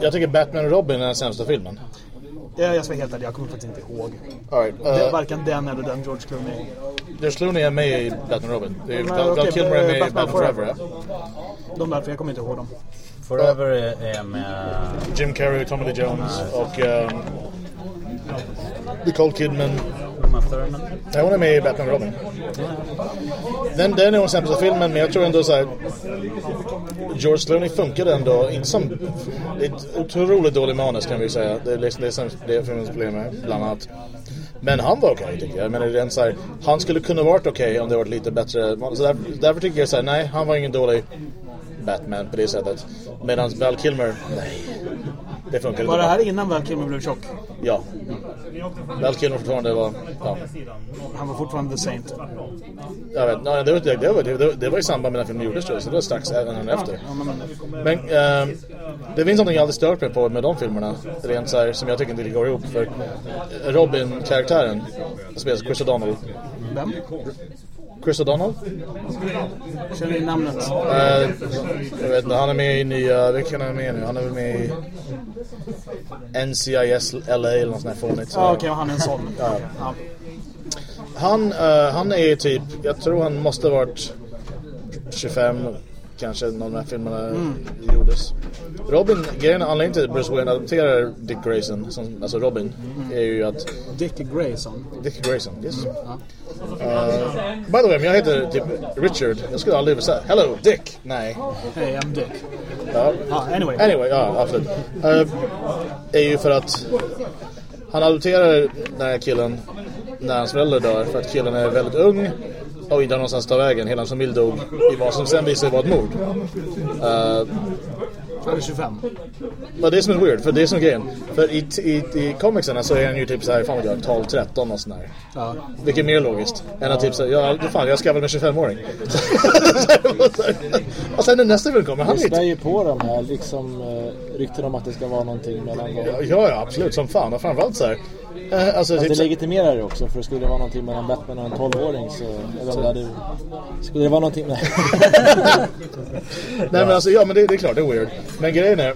jag tycker Batman och Robin är den sämsta filmen. Ja, jag ska vara helt ärlig, jag kommer faktiskt inte ihåg. All right, Det är uh, varken den eller den George Clooney. George Clooney är med i Batman Robin. Val, okej, Kilmer är med i Batman Batman Forever. Ja. De där, för jag kommer inte ihåg dem. Forever är med... Jim Carrey, Tommy Lee Jones och ehm, Nicole Kidman. Uma Thurman. Nej, hon är med i Batman Robin. Den, den är nog den sämsta filmen, men jag tror ändå så här. George Clooney funkade ändå inte som... Det är ett otroligt dålig manus kan vi säga. Det är liksom det som det är filmens problem med, bland annat. Men han var okej tycker jag. jag menar, det är en så här, han skulle kunna varit okej om det varit lite bättre. Så därför, därför tycker jag så här, nej, han var ingen dålig Batman på det sättet. Medan Val Kilmer, nej. Det funkade Var det inte. här innan Val Kilmer blev tjock? Ja. Val Kilmer fortfarande var... Ja. Han var fortfarande The Saint. Jag vet, nej, det, var, det, var, det, var, det var i samband med när filmen gjordes så det var strax även efter. Men, ehm, det finns någonting jag aldrig stört mig på med de filmerna. Rent så här, som jag tycker inte går ihop. För Robin-karaktären spelas Chris O'Donnell. vem? Chris O'Donnell? Känner ni namnet? Eh, jag vet inte, han är med i nya... Vilken är han med nu? Han är väl med i NCIS LA eller något sånt här fånigt. Ja, okej, han är en sån. Ja. Ja. Han, eh, han är typ, jag tror han måste ha varit 25 kanske när de här filmerna gjordes. Robin, grejen anledningen till att Bruce Wayne adopterar Dick Grayson, som, alltså Robin, är ju att Dick Grayson. Dick Grayson, yes. Uh, by the way, jag heter typ Richard. Jag skulle aldrig säga Hello Dick. Nej. Hey, I'm Dick. Ja. Ja, anyway. Anyway, ja absolut. Uh, är ju för att han adopterar den här killen när hans föräldrar dör för att killen är väldigt ung och inte har någonstans att ta vägen. Hela hans familj dog i vad som sen visade sig vara ett mord. Uh, Han är 25. men det är som är weird, för det är som grejen. För i, i, i comicsarna så är han ju typ såhär, fan vad jag 12-13 och sådär. Ja. Vilket är mer logiskt än att typ såhär, ja fan jag skaffade mig 25-åring. och sen när nästa film kommer, han Det är ju på de här liksom uh, rykten om att det ska vara någonting mellan dem. Ja, ja absolut, som fan. Och framförallt såhär. Eh, alltså, typ, det så, legitimerar det också för skulle det vara någonting mellan Batman och en 12-åring så... Om det hade, skulle det vara någonting... Nej. *laughs* nej men alltså, ja men det, det är klart, det är weird. Men grejen är,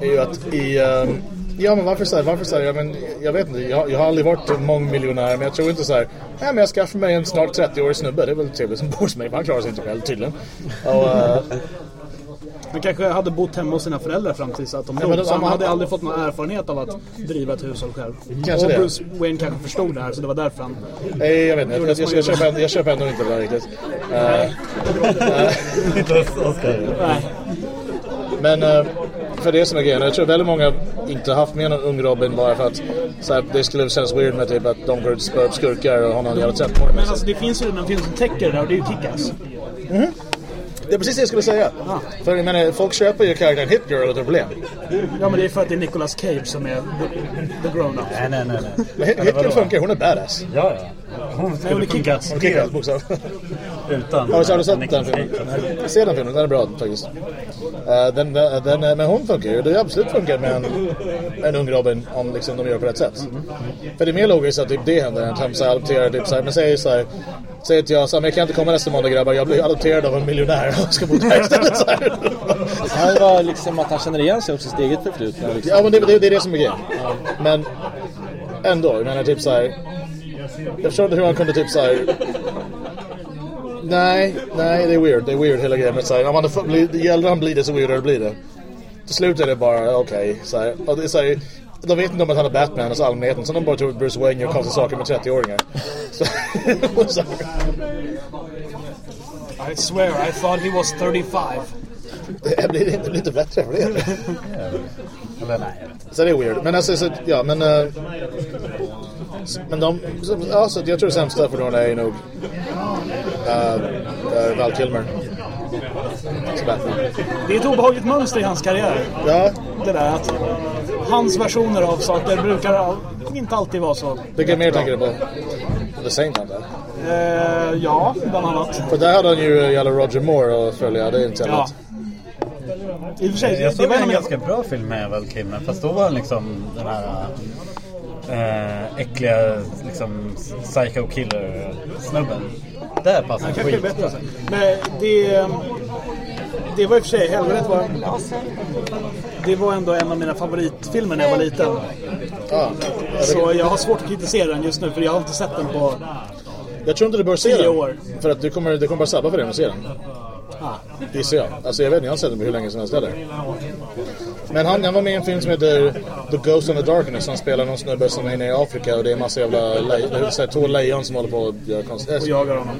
är ju att i, ehm, Ja, men varför så här? Varför så här? Ja, men, jag vet inte, jag, jag har aldrig varit mångmiljonär, men jag tror inte så här. Nej, men jag skaffar mig en snart 30-årig snubbe. Det är väl trevligt som bor hos mig, han klarar sig inte själv tydligen. Och, eh, Han kanske hade bott hemma hos sina föräldrar fram tills att de Ja, dog. men de- så han hade aldrig fått någon erfarenhet av att driva ett hushåll själv. Kanske och det. Bruce Wayne kanske förstod det här, så det var därför han... nej, jag vet inte. Jag, jag, jag, jag, köper, ändå, jag köper ändå inte det där riktigt. Eh. Nej. Men eh, för det som är grejen, jag tror väldigt många inte haft med någon ung Robin bara för att så här, det skulle kännas weird med typ att de går ut och skurkar och har någon jävla dem. Men alltså det finns ju en film som täcker det där och det är ju Kick-Ass. Det är precis det jag skulle säga. Ja. För jag menar, folk köper ju karaktären Hit Girl utan problem. Ja men det är för att det är Nicolas Cage som är the, the grown-up. Nej, nej, nej. nej. Hit, Girl funkar, hon är badass. Ja, ja. Hon skulle är funka. Hon kickar helt bokstav. utan Har du, har du sett den filmen? Se den filmen, den är bra faktiskt. Eh, den, den, men hon funkar ju. Det är absolut funkar med en, en ung Robin om liksom, de gör på rätt sätt. För det är mer logiskt att typ, det händer än att han så adopterar typ så här, men säg så här, säg att jag, så här, men jag kan inte komma nästa måndag grabbar, jag blir adopterad av en miljonär och ska bo där *laughs* *laughs* istället. Så här. Han var liksom att han känner igen sig också sitt eget förflutna. Liksom. Ja men det, det, det är det som är grejen. Men ändå, jag menar typ så här. Jag förstår inte hur han kunde typ så här. Nej, nej det är weird. Det är weird hela grejen. Men så här, om han blir, ju äldre han blir det så weirdare blir det. Till slut är det bara okej. så här. Och det är så här, de vet inte om att han är Batman hos allmänheten. Så de bara tror att Bruce Wayne gör konstiga saker med 30-åringar. Så, så, I swear, I thought he was 35. det blir inte lite bättre för det. Eller nej, jag vet inte. Så det är weird. Men alltså, så, ja men... s- men de... Så, ja, så jag tror det sämsta för någon är nog... Uh, uh, Val Kilmer. Det är ett obehagligt mönster i hans karriär. Ja, Det där att hans versioner av saker brukar inte alltid vara så. vilka mer tänker du på? The Saint han där. Eh, ja, bland annat. För där hade han ju jävla Roger Moore att följa. Det är inte så Ja. I och för sig, Jag det såg var en en ganska bra film med Val Kilmer fast då var han liksom den här äh, äckliga liksom psycho killer snubben. Där passar Han skit. bättre. Alltså. Men det... Det var i och för sig, helvetet var... Det var ändå en av mina favoritfilmer när jag var liten. Så jag har svårt att kritisera den just nu för jag har inte sett den på... Jag tror inte du bör se den. år. För att du kommer, det kommer bara sabba för dig om du ser den. Ah. Gissar jag. Alltså jag vet inte, jag har sett den hur länge som helst heller. Men han, han var med i en film som heter The Ghost of the Darkness. Han spelar någon snubbe som är inne i Afrika och det är en massa jävla det så här, två lejon som håller på och gör konst. Och jagar honom.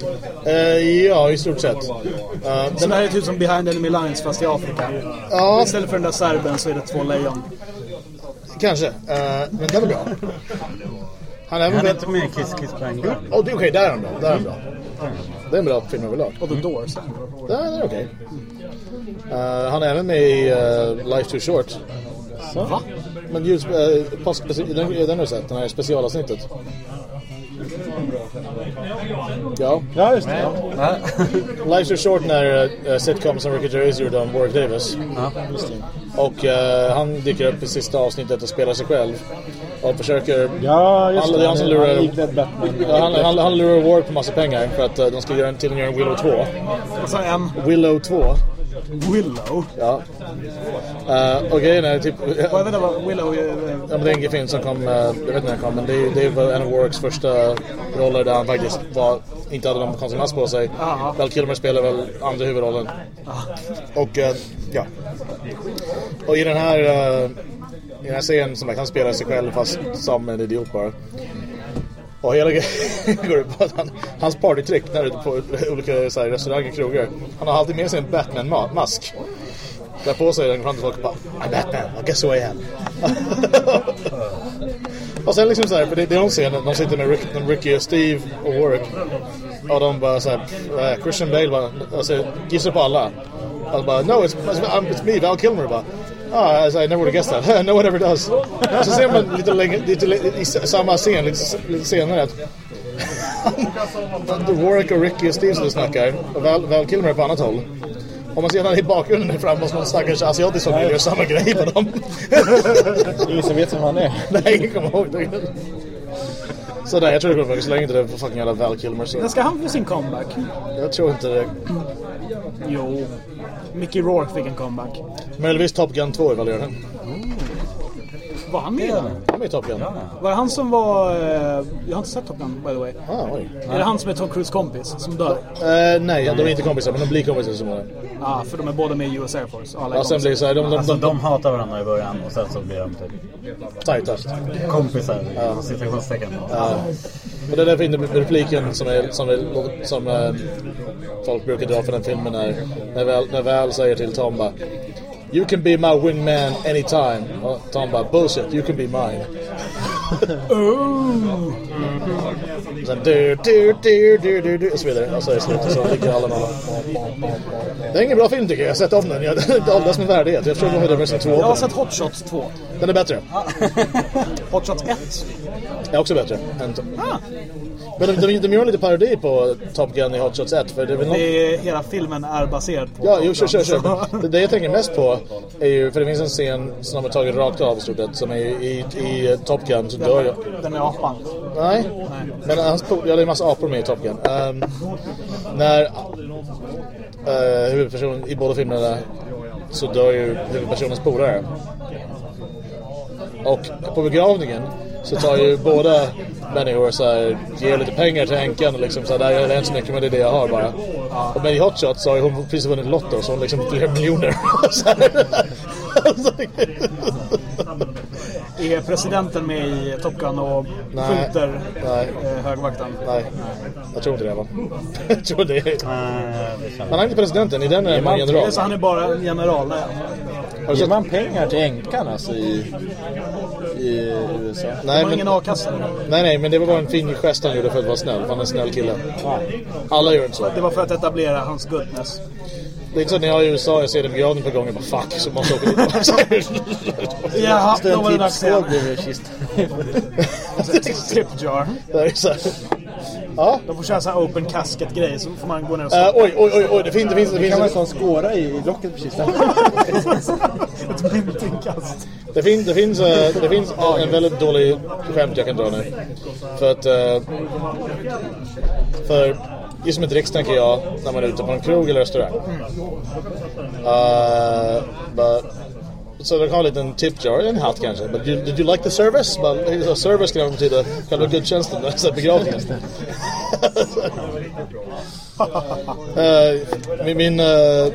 Eh, ja, i stort sett. Uh, Så det här är typ som Behind Enemy Lines fast i Afrika. ja, Istället för den där serben så är det två lejon. kanske. Eh, men den är bra. Han är även Han är med... inte med i Kiss Kiss Bang Bang. Oh, det är okej, där är han bra. Där är han bra. Det är en bra film överlag. Och The Doors. Ja, det är okej. Eh, han är även med i uh, Life Too Short. Va? Men ljus, uh, pass, speci- den, den har du sett, den här specialavsnittet. Ja. Ja, just det. Ja. *laughs* Life Too Short när uh, sitcom som Ricky Gervais gjorde om Warwick Davis. Ja. Och eh, han dyker upp i sista avsnittet och spelar sig själv. Och försöker... Ja, just Alla- det. han som Han lurar-. Ja, han, han, han lurar Warwick på massa pengar för att eh, de ska göra en, till och göra en Willow 2. Alltså en Willow 2. Willow. Ja. Eh, och grejen är typ... Jag vet inte vad Willow är. Ja, men det är en film som kom, eh, jag vet inte när den kom, men det, det var en av Warwicks första roller där han faktiskt var, inte hade någon konstig mask på sig. Aha. Val Kilmer spelar väl andra huvudrollen. Och eh, ja. Och i den här, eh, i den här scenen som han spelar sig själv fast som en idiot bara. Och hela grejen *laughs* går ut på att han, hans partytrick när ute på olika så här, restauranger och krogar. Han har alltid med sig en Batman-mask. Där på sig den fram till folk och bara I'm Batman, I guess who I am. *laughs* och sen liksom så här, för det, det är någon scen de sitter med Rick, Ricky och Steve och Warwick. Och de bara så här, eh, Christian Bale bara, alltså, gissar på alla. Och bara, no it's, it's, it's me, Val Kilmer bara. Ah, alltså, I never would have guessed that. no one ever does. Så ser man lite längre, lite, i samma scen, lite, lite senare att *laughs* Warwick och Ricky och Steve som snackar och Val, Val Kilmer på annat håll. Om man sedan i bakgrunden är framme hos någon stackars asiatisk familj gör samma grej på dem. *laughs* Ingen som vet vem han är. *laughs* Nej, ingen kommer ihåg det. Så nej, jag tror det kommer faktiskt länge till det är fucking jävla Val Kilmer. Så När ska han få sin comeback? jag tror inte det. Jo. Mickey Rourke fick en comeback. Möjligtvis Top Gun 2 är väl den. Var han med i den? Han är med i Top Gun. Ja. Var det han som var... Eh, jag har inte sett Top Gun by the way. Ah, oj. Är det han som är Tom Cruise kompis som dör? Eh, nej, de är inte kompisar, men de blir kompisar så småningom. Ja, för de är båda med i US Air Force. Alla är Ja, sen kompisar. blir det så här, de, de, Alltså de, de hatar varandra i början och sen så blir de typ tajtast. kompisar i citationstecken. Och det är därför inte repliken som, är, som, är, som eh, folk brukar dra för den filmen är när Val, när Val säger till Tom bara You can be my wingman anytime. Och Tom bara bullshit, you can be mine. *laughs* Sen du, du, du, du, du, du och så vidare. Och så är det slut och så ligger alla med Det är ingen bra film tycker jag. Jag har sett om den. Jag har åldrats med värdighet. Jag två Jag har sett Hot Shots 2. den. Den är bättre. *laughs* Hot Shots 1. Är också bättre. Än Ah, men de, de, de gör lite parodi på Top Gun i Hot Shots 1. För det är det är, hela filmen är baserad på Ja, jo, kör, kör, kör. *laughs* Det, det jag tänker mest på är ju, för det finns en scen som de har tagit rakt av i stort sett, som är i, i Top Gun, så dör jag. Den är apan. Nej, men hans, ja, det är en massa apor med i Top Gun. Ehm, när uh, huvudpersonen i båda filmerna så dör ju huvudpersonens polare. Och på begravningen så tar ju båda människor så här, ger lite pengar till änkan och liksom så här, "Nej, jag är inte så mycket men det är det jag har bara. Och men i Hot Shots så har ju hon precis vunnit Lotto så hon liksom flera miljoner. *laughs* Är presidenten med i Top Gun och Nej. skjuter Nej. eh, högvakten? Nej, jag tror inte det va. *laughs* Jag tror det är... Nej, det Han är inte presidenten, i den är man Det general. är så han är bara en general. Nej. Ger man pengar till änkan alltså i, i USA? Nej, men, ingen a-kassa. nej, nej, men det var bara en fin gest han gjorde för att vara snäll. Han är en snäll kille. Alla gör inte så. Det var för att etablera hans goodness. Det är inte så när jag är i USA och ser en begravning på gången bara fuck så måste jag åka dit. *laughs* Jaha, då var det dags Stund igen. Tip *laughs* jar. det är så här. Ja. De får köra så här open casket-grej så får man gå ner och Uh, oj, oj, oj, oj, det finns, det finns, det Det kan vara en finns, sån skåra i, locket på kistan. *laughs* ett det finns, det finns, eh, det finns ja, en väldigt dålig skämt jag kan dra nu. För att, eh, för just som ett dricks tänker jag när man är ute på en krog eller restaurang. Uh, but, så de har en liten tip jar, en hatt kanske. But you, did you like the service? But, så service kan betyda själva gudstjänsten, *laughs* så begravningen. *laughs* Eh, min, min, eh,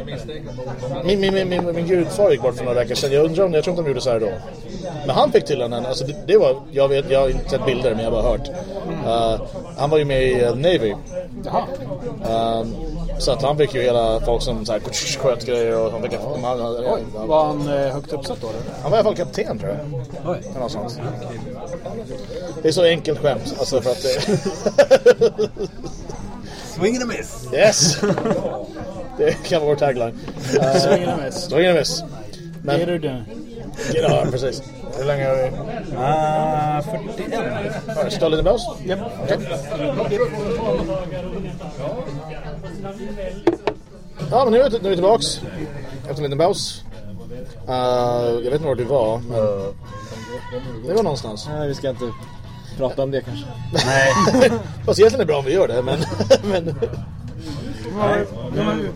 min, min, min, min, min gudfar gick bort för några veckor sedan. Jag undrar om, jag tror inte de gjorde så här då. Men han fick till en, alltså det, det var, jag vet, jag har inte sett bilder men jag har bara hört. Eh, han var ju med i eh, Navy. Um, så att han fick ju hela folk som så här, sköt grejer och han fick han, han, han, Var han eh, högt uppsatt då? eller? han var i alla fall kapten tror jag. Eller något sånt. Det är så enkelt skämt. Alltså för att det... *laughs* Swing and a miss! yes! Det kan vara vår tagline. Uh, Swing and a miss. Swing and a miss. Men, Är du det? Ja, precis. Hur länge har vi? Ah, 41. Står lite paus? Japp. Ja, men nu är, vi- nu är vi tillbaks. Efter en liten paus. Uh, jag vet inte var du var, men det var någonstans. Nej, vi ska inte prata om det kanske. Nej. *laughs* Fast egentligen är det bra om vi gör det, men... *laughs* men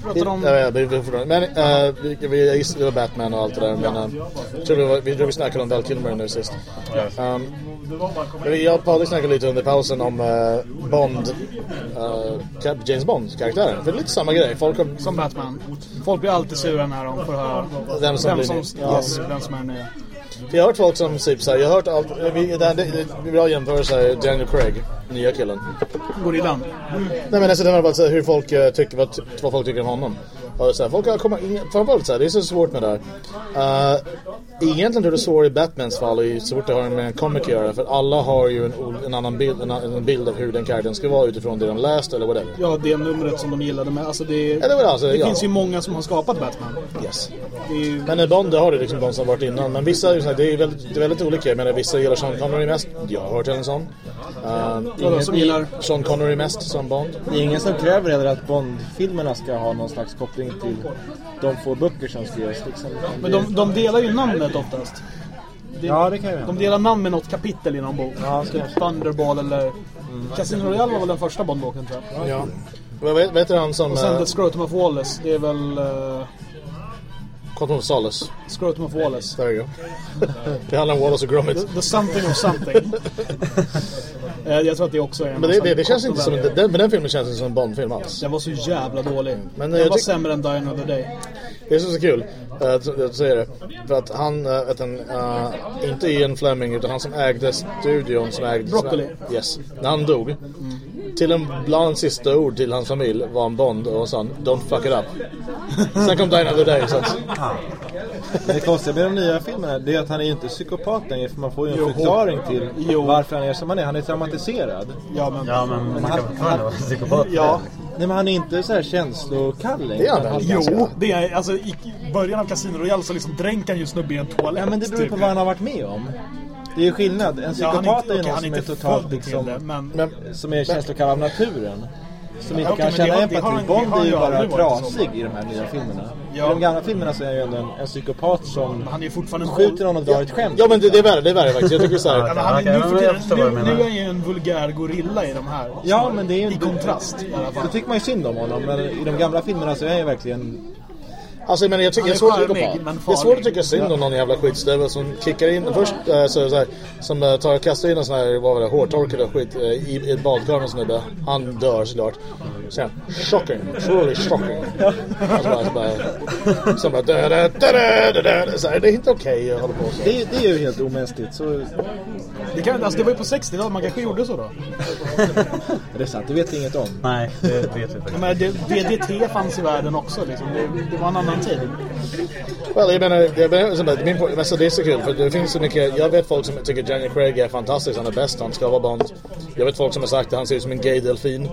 pratar om... Ja, vi, vi, men uh, vi, vi, jag gissade det var Batman och allt det där, men uh, jag tror vi, var, vi, vi snackade om Val Kilmer nu sist. Um, men jag och Patrik snackade lite under pausen om uh, Bond, uh, James Bond-karaktären. För det är lite samma grej. Folk har, Som Batman. Folk blir alltid sura när de får höra Vem som vem blir som. Ja. yes, vem som är ny. Jag har hört folk som typ såhär, jag har hört allt, det, är bra jämförelse här, Daniel Craig, nya killen. Gorillan. Nej men alltså det var bara så här, hur folk uh, tycker, vad, vad folk tycker om honom. Och så här, folk har kommit, in- framförallt så här, det är så svårt med det här. Uh, egentligen tror jag det är svårt i Batmans fall, är så fort det har med en comic att göra. För alla har ju en, en annan bild, en, en bild av hur den karaktären ska vara utifrån det de läst eller whatever. Ja, det numret som de gillade med. Alltså det, Ja, det var alltså, det ja. finns ju många som har skapat Batman. Yes. Ju, Men i Bond det har det liksom de som varit innan. Men vissa, det är väldigt, det är väldigt olika. Jag menar vissa gillar Sean Connery mest. Jag har hört en sån. Uh, Vadå, som gillar? Sean Connery mest som Bond. Det är ingen som kräver heller att Bond-filmerna ska ha någon slags koppling till de få böcker som skrivs. Liksom. men de, de delar ju namnet oftast. Det, Ja, det kan ju De delar namn med något kapitel i någon bok. Ja, Typ Thunderball eller... Casino Royale var väl den första Bond-boken tror jag. Ja. Vad du han som... Och sen eh, The Scrotum of Wallace, det är väl... Uh, Quantum of Solace. Scrotum of Wallace. There you go. *laughs* det handlar om Wallace och Gromit. The, the something of something. *laughs* Eh, jag tror att det också är en Men det, det, det känns inte som... kostnad. Den, men den filmen känns inte som en Bond-film alls. Den var så jävla dålig. Men, den jag var sämre än Die Another Day. Det är så, så kul eh, att att säga det. För att han, vet han, eh, inte Ian Fleming utan han som ägde studion som ägde... Broccoli. Yes. När han dog. Till en bland sista ord till hans familj var en Bond och sa Don't fuck it up. Sen kom Die Another Day så att, Men det konstiga med de nya filmerna det är att han är ju inte psykopat längre för man får ju en Jo. förklaring till Jo. varför han är som han är. Han är traumatiserad. Ja, men... Ja, men man kan fortfarande vara psykopat. Ja. Nej men han är inte så här känslokall längre. Det är han väl? Jo, det är alltså i början av Casino Royale så liksom dränker han ju snubbe i en toalett. Ja men det beror på typ. vad han har varit med om. Det är ju skillnad. En Ja, psykopat är inte, är någon som är är totalt liksom, det, men... men, som är känslokall av naturen. Som inte okej, kan känna empati. det Bond är ju bara trasig i de här nya filmerna. Ja. I de gamla filmerna så är han ju ändå en, en psykopat som Han är fortfarande en skjuter någon och drar ett skämt. ja men det, det är värre, det är värre faktiskt. Jag tycker så *laughs* Ja, här. men han, Okej, nu, men för jag tiden, nu, nu är han ju en vulgär gorilla i de här. Ja, men det är ju I kontrast i alla fall. Då tycker man ju synd om honom, men i de gamla filmerna så är han ju verkligen... Alltså jag menar, jag tycker Han det är är svårt att charmig, men Det är svårt att tycka synd om någon jävla skitstövel som kickar in först äh, så, så här, som äh, tar och kastar in en sån här, vad var det, hårtorkad skit äh, i, i ett badkar med snubbe. Han dör såklart. Sen, shocking, truly shocking. Alltså bara, så bara, så bara, da, da, da, da, da, da. Så här, det är inte okej att hålla på så. Det, det är ju helt omänskligt. Så Det, kan, alltså, det var ju på 60-talet, man kanske gjorde så då. det är sant, det vet vi inget om. Nej, det vet vi Jag faktiskt. menar, det, DDT fanns i världen också liksom. det, det var en annan tid. Well, jag menar, jag menar min, po- alltså, det är så kul för det finns så mycket, jag vet folk som tycker Daniel Craig är fantastisk, han är bäst, han ska vara Bond. Jag vet folk som har sagt att han ser ut som en gay delfin. Uh,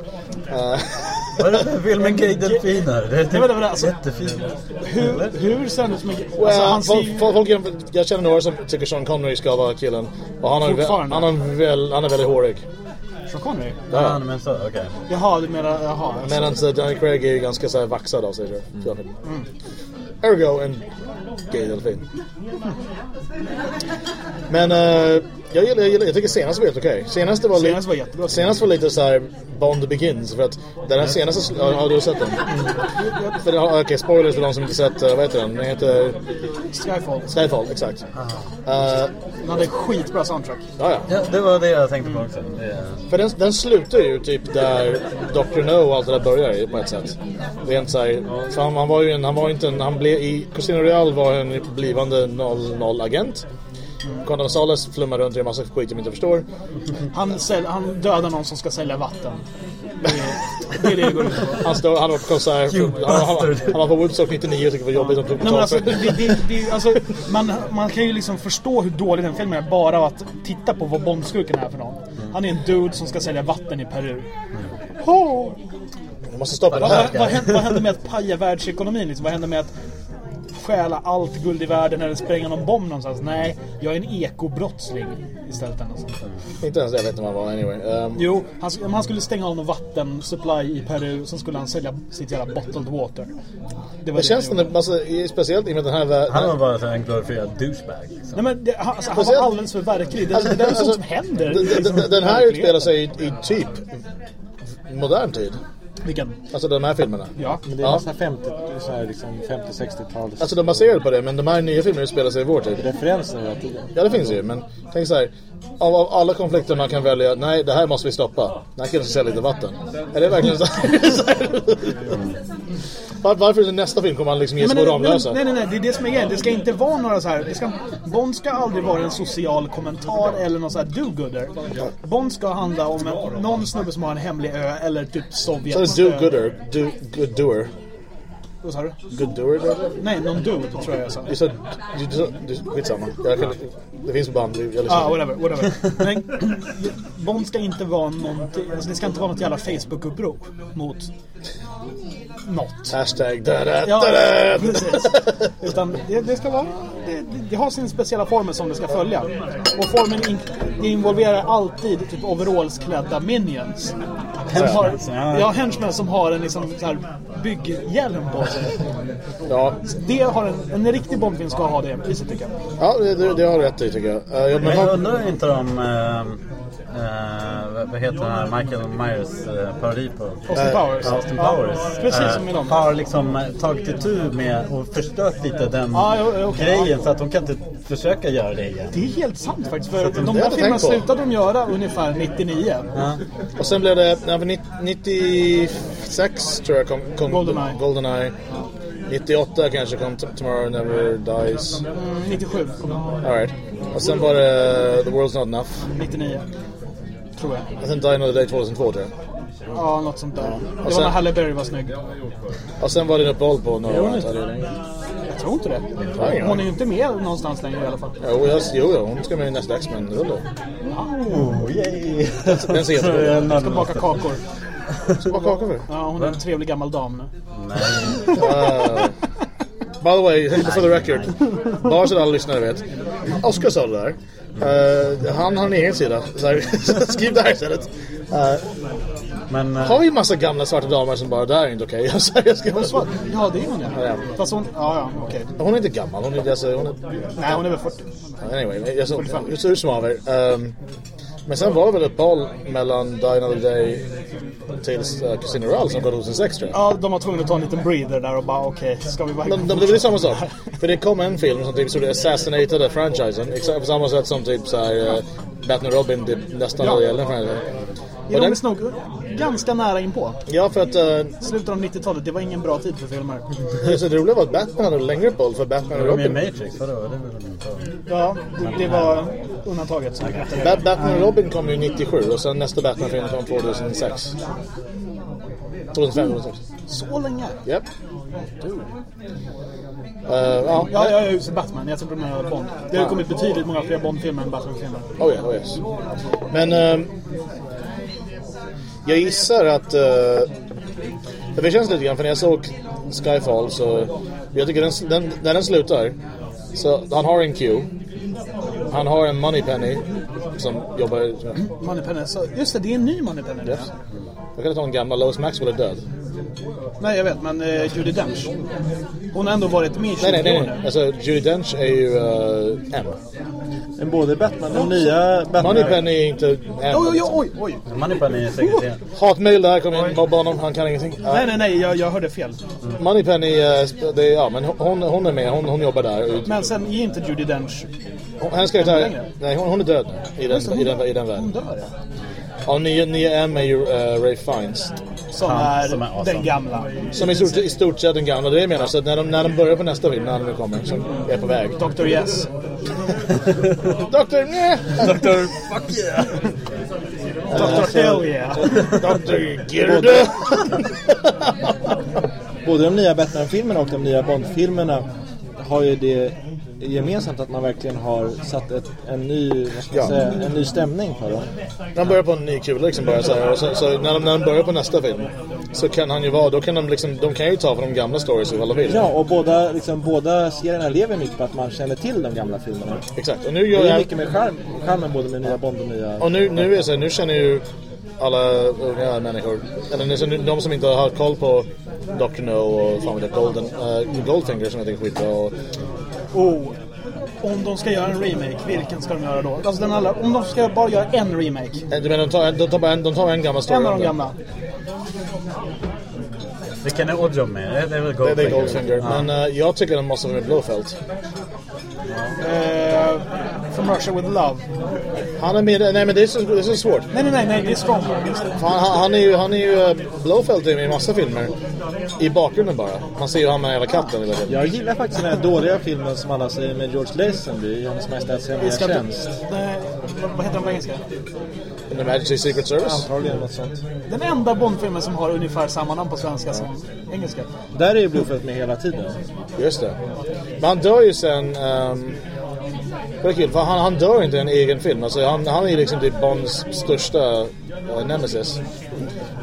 Vad är det för filmen Gay Delfiner? Det är men alltså- jättefint. Hur, hur ser han ut som en... well, Alltså, han ser folk, ju... folk, jag känner några som tycker Sean Connery ska vara killen. Och han, Fortfarande? han, har väl, han är väldigt hårig. Sean Connery? Ja, men så, okej. Jaha, du menar... Jaha. Alltså. Medan uh, Daniel Craig är ju ganska så här vaxad av sig tror jag. Mm. Ergo en gay delfin. Men uh, jag gillar, jag gillar, jag tycker senast var helt okej. Senaste var, Senast var jättebra. Senast var lite så här Bond Begins för att den här senaste, ja, har du sett den? Den har- Okej, spoilers för de som inte sett, uh, vad heter den? Den heter Skyfall. Skyfall, exakt. Uh, Den hade skitbra soundtrack. ja, ja. Ja, det var det jag tänkte på också. Det är... För den, den slutar ju typ där Dr. No och allt det där börjar på ett sätt. Rent såhär, för han, han var ju en, han var inte en, han blev i Casino Royale var en blivande 00-agent. Quantum of Solace flummar runt i en massa skit de inte förstår. Han, säl, han dödar någon som ska sälja vatten. Det är det är det, det går ut på. Han, stod, han var på konsert, han, han, han, var på Woodstock 99 och tyckte det var jobbigt att de tog Nej, men alltså, det, det, det, alltså, man, man kan ju liksom förstå hur dålig den filmen är bara av att titta på vad Bondskurken är för någon. Han är en dude som ska sälja vatten i Peru. Oh. Jag måste stoppa det Vad, här. vad, vad, händer, vad händer med att paja världsekonomin? Liksom? Vad händer med att stjäla allt guld i världen eller spränga någon bomb någonstans? Nej, jag är en ekobrottsling istället. Sånt. Inte ens jag vet vad han var anyway. Um, Jo, han, han skulle stänga av någon vattensupply i Peru, sen skulle han sälja sitt jävla bottled water. Det var det känns som det, alltså, speciellt i och med den här världen. Han var bara så en glorifierad douchebag. Liksom. Nej men det, han, alltså, han var alldeles för verklig. Det, Alltså, det där är alltså, sånt som händer. Den, liksom, den, här utspelar sig i, i typ modern tid. Vilken? Alltså de här filmerna. Ja. Men det är Ja. massa 50, så här, liksom 50-60-tals Alltså de är baserade på det, men de här nya filmerna utspelar sig i vår tid. referenser hela tiden. Ja, det finns ju, men tänk så här. Av, av alla konflikter man kan välja, nej det här måste vi stoppa. Den här killen ska sälja lite vatten. Är det verkligen så här? *laughs* Var, varför i nästa film kommer han liksom ge sig på nej, nej, Ramlösa? nej, nej, nej, det är det som är grejen. Det ska inte vara några så här... Det ska, Bond ska aldrig vara en social kommentar eller någon så här do-gooder. Bond ska handla om en, någon snubbe som har en hemlig ö eller typ Sovjet. Så det är do-gooder, do, good doer. Vad sa du? Good doer, eller? Nej, någon dude tror jag jag sa. Du sa, du, du, du, skitsamma. Jag kan, det finns band, jag lyssnar. Ah, whatever, whatever. Men Bond ska inte vara någonting, alltså det ska inte vara något jävla Facebook-upprop mot något. Hashtag da, da, Ja, da, precis. Utan det, det ska vara, det, det har sin speciella formel som det ska följa. Och formeln in, det involverar alltid typ overallsklädda minions. Som har, ja, henchmen som har en liksom så här bygghjälm på sig. Ja, Det har en, en riktig Bondfilm ska ha det priset tycker jag. ja det, det, det har du rätt i tycker jag. Uh, jag men, undrar inte om... Eh, eh, vad- heter här Michael Myers eh, parodi på? Austin Powers. Austin Powers. Precis eh, som i dem. Har liksom eh, tagit itu med och förstört lite den jo, okej, grejen så att de kan inte försöka göra det igen. Det är helt sant faktiskt. För de- där filmerna slutade de göra ungefär 99. Ja. Och sen blev det, nej, men 90 96 tror jag kom, kom Goldeneye. Goldeneye. 98 kanske kom Tomorrow Never Dies. Mm, 97 kom de. Alright. Och sen var det The World's Not Enough. 99. Tror jag. Och sen Die Another Day 2002 tror jag. Ja, något sånt där. Det var sen- när Halle Berry var snygg. Och sen var det uppehåll på några år. det jag. tror inte det. Ja, Hon är ju inte med någonstans längre i alla fall. Jo, jag, jo, jo, hon ska med i nästa X-Men-rulle. Oh, yay! Den ser jättebra. Jag ska baka kakor. Ska bara kaka för. Ja, hon är en trevlig gammal dam nu. Nej. By the way, for the record. Bara så att alla lyssnare vet. Oscar sa det där. Uh, han har en egen sida. Så *laughs* skriv det här istället. Uh, Men, eh, har vi en massa gamla svarta damer som bara, det här är inte okej. *laughs* Här, jag ska- Så, ja, det är hon Ja. Fast hon, ja, ja, okej. Hon är inte gammal. Hon är, alltså, hon är Nej, hon är väl 40. Anyway, jag så, hur ser ut som av er. Um, men sen var det väl ett uppehåll mellan Die Another Day tills uh, Casino Royale som var 2006 tror jag. Ja, de var tvungna att ta en liten breather där och bara okej, ska vi Men verkligen de, det var samma sak. För det kom en film som typ så det assassinatade franchisen. Exakt på samma sätt som typ såhär uh, Batman Robin det nästan Ja. hade gällande franchisen. Ironiskt nog, ganska nära inpå. Ja, för att uh, Slutet av 90-talet, det var ingen bra tid för filmer. *laughs* det, roliga var att Batman hade längre uppehåll för Batman och Robin. Matrix, vadå? Det. Ja, det, det var undantaget som Ba-. Batman och Robin kom ju 97 och sen nästa Batman-film kom 2006. 2005, 2006. Så länge? Japp. Uh, ja, Ja, jag är ju Batman. Jag trodde med Bond. Det har kommit betydligt många fler Bond-filmer än Batman-filmer. Oh yeah, oh yes. Men ehm, jag gissar att... Uh, det känns lite grann, för när jag såg Skyfall så... Jag tycker den, den, när den slutar så han har en Q. Han har en Moneypenny som jobbar... Moneypenny. Så, just det, det är en ny Moneypenny. Yes. Jag kan ta en gammal, Lois Maxwell är död. Nej, jag vet, men uh, Judi Dench. Hon har ändå varit med i 20 Nej, nej, nej. år nej. nu. Alltså, Judi Dench är ju uh, M. Men både Batman, den nya Batman... Moneypenny är inte M. Oj, oj, oj, oj. Moneypenny är sekreterare. *laughs* Hatmail där, kom in, mobba honom, han kan ingenting. Ja. Nej, nej, nej, jag, jag hörde fel. Moneypenny, eh, sp- det, ja men hon, hon är med, hon, hon jobbar där. Men sen är inte Judi Dench... Hon, hennes karaktär, längre? nej hon, hon är död nu, i den, i den, i den Hon världen. dör, ja. Ja, nya, nya M är ju uh, Ray Fiennes. Som Han är, som är awesome. den gamla. Som i stort, i stort sett den gamla, det är det jag menar. Så att när de, när de börjar på nästa film, när de nu kommer, som är på väg. Dr. Yes. *laughs* Doktor, nej! Doktor, fuck yeah! Dr. Hell yeah. Doktor Girde! *laughs* Både de nya Batman-filmerna och de nya Bond-filmerna har ju det gemensamt att man verkligen har satt ett, en, ny, Ja. säga, en ny stämning för dem. De börjar på en ny kula liksom bara så här, och så, så när, de, när de börjar på nästa film så kan han ju vara, då kan de liksom, de kan ju ta från de gamla stories ifall de vill. Ja, och båda, liksom, båda serierna lever mycket på att man känner till de gamla filmerna. Exakt, och nu Det gör är jag... mycket med charm, charmen både med nya Bond och nya... Och nu, nu är det så här, nu känner ju alla unga människor, eller de som inte har koll på Dr. No och fan vet jag, Golden, uh, Goldfinger som jag tycker är skitbra och Oh. Om de ska göra en remake, vilken ska de göra då? Alltså den alla, om de ska bara göra en remake. Eh, Du menar de tar, de tar, bara en, de tar en gammal story En av de det. gamla. Vilken är Oddjob med? Det är väl Det, det Goldfinger? är Goldfinger, men eh, jag tycker den måste vara med Blofeld. Eh, From Russia with Love. Han är med, nej men det är så, det är så svårt. Nej, nej, nej, nej det är Stromberg. Just det. Han, han, han är ju, han är ju, eh, med i massa filmer. I bakgrunden bara. Man ser ju han med den jävla katten hela tiden. Jag gillar faktiskt den här dåliga filmen som alla säger med George Lazenby i Hans Majestäts Hemliga. Tjänst. Nej, vad- heter den på engelska? The Majesty's Secret Service. Antagligen något sånt. Den enda Bond-filmen som har ungefär samma namn på svenska som engelska. Där är ju Blofeld med hela tiden. Just det. Men han dör ju sen... Um, det är kul, för han, han dör inte i en egen film. Alltså, han, han är liksom typ Bonds största nemesis.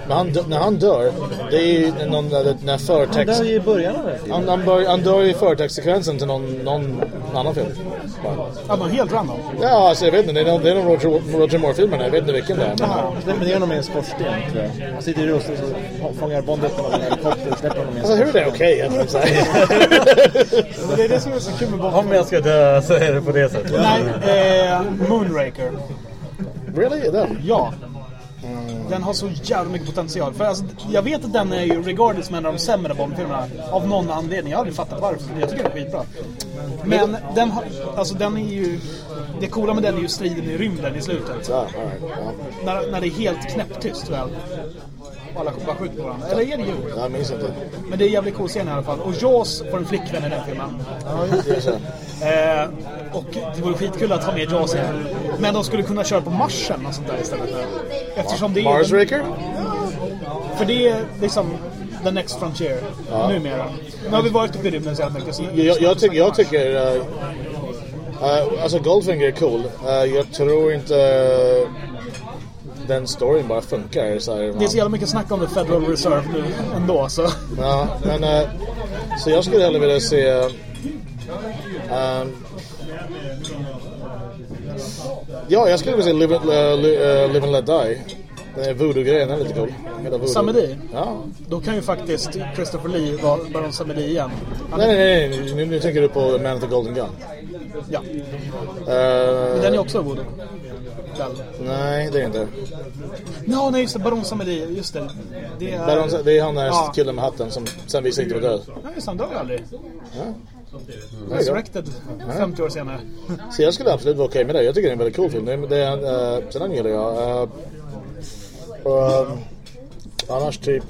Men han, när han dör, det är ju någon, när, när Han förtext... är ju i början av den filmen. Han, han, bör, han dör i förtextsekvensen till någon, någon annan film. Bara. Ja, men helt random. Ja, alltså jag vet inte. Det är någon, det är någon Roger, Roger Moore-film. Jag vet inte vilken det är. Men, Jaha. Det men det är nog med en skorsten tror jag. Han sitter i rullstol och fångar Bond upp med en helikopter och släpper honom i en alltså hur är det okej? Men *laughs* det är det som är så kul med Bond. Om jag ska dö så är det på det sättet. Nej, eh, Moonraker. Really? Den? Ja. Den har så jävla mycket potential. För alltså, jag vet att den är ju regarded som en av de sämre Bondfilmerna. Av någon anledning. Jag har aldrig fattat varför. Jag tycker den är skitbra. Men den, har, alltså, den är ju... Det coola med den är ju striden i rymden i slutet. Ja, all right. ja. När, när det är helt knäpptyst väl. Och alla bara skjuter på varandra. Eller är det ljud? Jag minns inte. Men det är en jävligt cool scen i alla fall. Och Jaws får en flickvän i den filmen. Ja, det är så. Eh, och det vore skitkul att ha med Jaws igen. Men de skulle kunna köra på Marsen och sånt där istället. Eftersom det är... Mars Raker? För det är liksom the next frontier numera. Nu har vi varit uppe i rymden så mycket. Så Jag, jag, jag tycker... Uh, uh, alltså Goldfinger är cool. Uh, jag tror inte uh, den storyn bara funkar. Så här, Det är så jävla mycket snack om the Federal Reserve nu ändå. Så. Ja, men... Uh, så jag skulle hellre vilja se... Um, ja, jag skulle vilja se Live, uh, Li- uh, Live and Let Die. Den här voodoo-grejen är lite cool. Voodoo. Samedi? Ja. Då kan ju faktiskt Christopher Lee vara Baron Samedi igen. Han, Nej, nej, nej. Nu, nu tänker du på Man with the Golden Gun. Ja. Uh, Men den är också voodoo. Väl? Nej, det är inte. Ja, nej just det. Baron Samedi. Just det. Det är... De, det är han där Ja. killen med hatten som sen visar inte var död. Ja, just. Han dör aldrig. Ja. Resurrected 50 år senare. Så jag skulle absolut vara okej med det. Jag tycker det är en väldigt cool film. Det, är- det uh, sen den gillar jag. Uh, um, annars typ...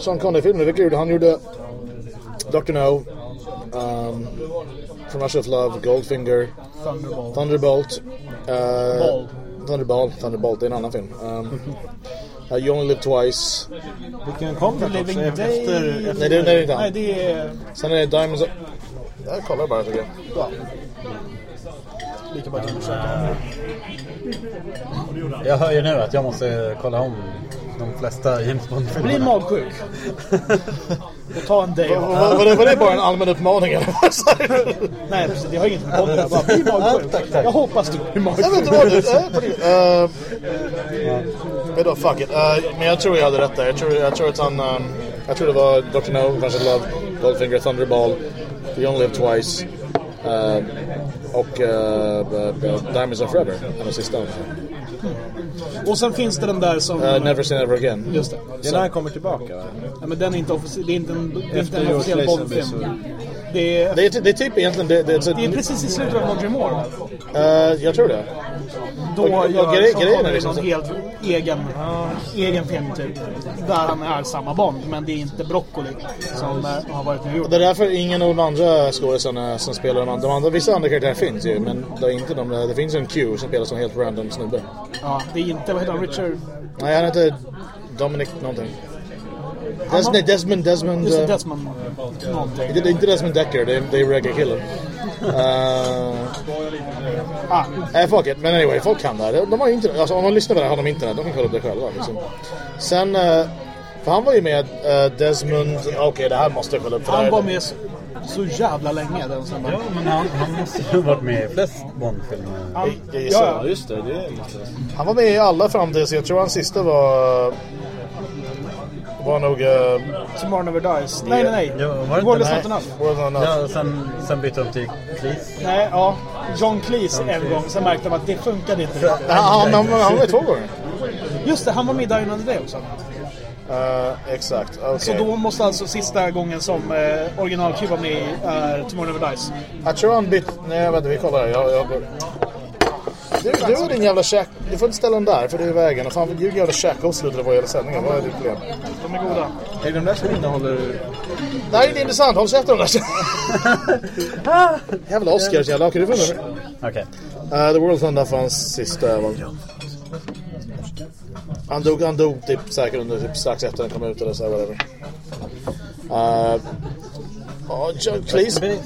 Sean Connery-filmer, vilka gjorde han? gjorde Dr. No, um, From Russia of Love, Goldfinger, Thunderbolt. Thunderbolt. Uh, Ball. Thunderball, Thunderbolt, det är en annan film. Um, uh, *laughs* you Only Live Twice. Vilken kom den också? Day. Efter, efter, Nej, det, det är inte Nej, han. det är... Sen är det Diamonds of... Jag kollar bara tycker jag. Ja. Lika bra att undersöka. Jag hör ju nu att jag måste kolla om de flesta James Bli Bond-filmerna. magsjuk. Och ta en day Var, det, var det bara en allmän uppmaning eller vad? Nej, precis. Det har inget med att göra. Bara bli magsjuk. tack, tack. Jag hoppas du blir Jag magsjuk. vet inte vad du... på det- Uh, Vadå, fuck it. Uh, men jag tror jag hade rätt där. Jag tror, jag tror att han... Um, jag tror det var Dr. No, of Love, Goldfinger, Thunderball, You Only Live Twice uh, och uh, Diamonds Are Forever. Den var sista. Och sen finns det den där som... Uh, never Say Never Again. Just det. det är när han kommer tillbaka va? Ja, men den är inte, offici- det är inte en, det är inte en officiell Bondfilm. Det är, Det är, det är typ egentligen... Det, det, det, det är precis i slutet av Roger Moore. uh, jag tror det. Då Och- och gör grej- Sean grejen är liksom någon så- helt egen, egen film typ. Där han är samma Bond, men det är inte Broccoli som eh, har varit med och gjort. Det är därför ingen av de andra skådespelarna som spelar de andra, de andra... Vissa andra karaktärer finns ju, men det, är inte de, det finns en Q som spelar som helt random snubbe. Ja, det är inte, vad heter han, Richard? Nej, han heter Dominic någonting. Des, nej, Desmond, Desmond... Just det, eh, Desmond någonting. det är inte Desmond Decker, det är, det är reggae-killen. *laughs* Uh, Ah, nej, fuck it. Men anyway, folk kan det här. De har internet. Alltså, om de lyssnar på det här har de internet. De kan kolla upp det själva. Liksom. Sen... eh, för han var ju med uh, Desmond... Okej, det här måste jag kolla upp. Han var med så, så jävla länge den snubben. Ja, men han, han måste ha varit med i flest Bond-filmer. Ja, just det, det är. Han var med i alla fram tills... Jag tror hans sista var... Var nog... Uh, Tomorrow Never Dies. Nej, nej, nej. Ja, var det World is inte- not enough. World Not Enough. Ja, sen, sen bytte de till Cleese. Nej, ja. John Cleese en gång, sen märkte de att det funkade inte riktigt. Han, han, han, var med två gånger. Just det, han var med i Die Another Day också. Uh, exakt, okej. Så då måste alltså sista gången som eh, original Q var med i är Tomorrow Never Dies. Jag tror han bytt... Nej, vänta, vi kollar. Jag, jag... Du, du har din jävla käk... Du får inte ställa den där, för det är i vägen. Och fan, du jävla käkar slutet av våra jävla sändningar. Vad är ditt problem? De är goda. Är det de där som innehåller... Det här är inte intressant. Håll käften om det där. jävla Oscars, jävla... Okej, du får Okej. uh, The World Thunder var hans sista. Var... Han dog, han dog typ säkert under typ strax efter den kom ut eller så här, whatever. Uh, ja, John Cleese,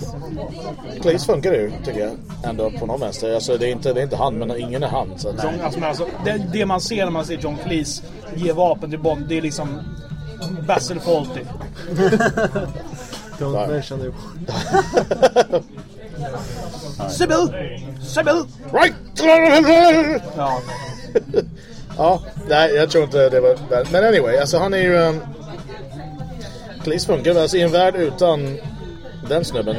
Cleese funkar ju tycker jag ändå på någon vänster. Alltså, det, är inte, det är inte han men ingen är han. Så att, John, alltså, alltså, det, det man ser när man ser John Cleese ge vapen till Bond, det är liksom Basil Fawlty. Don't mention it. Sybil! Sybil! Right! *laughs* Ja. Ja, nej jag tror inte det var. Men anyway, alltså han är ju... Um, Cleese funkar väl. Alltså i en värld utan den snubben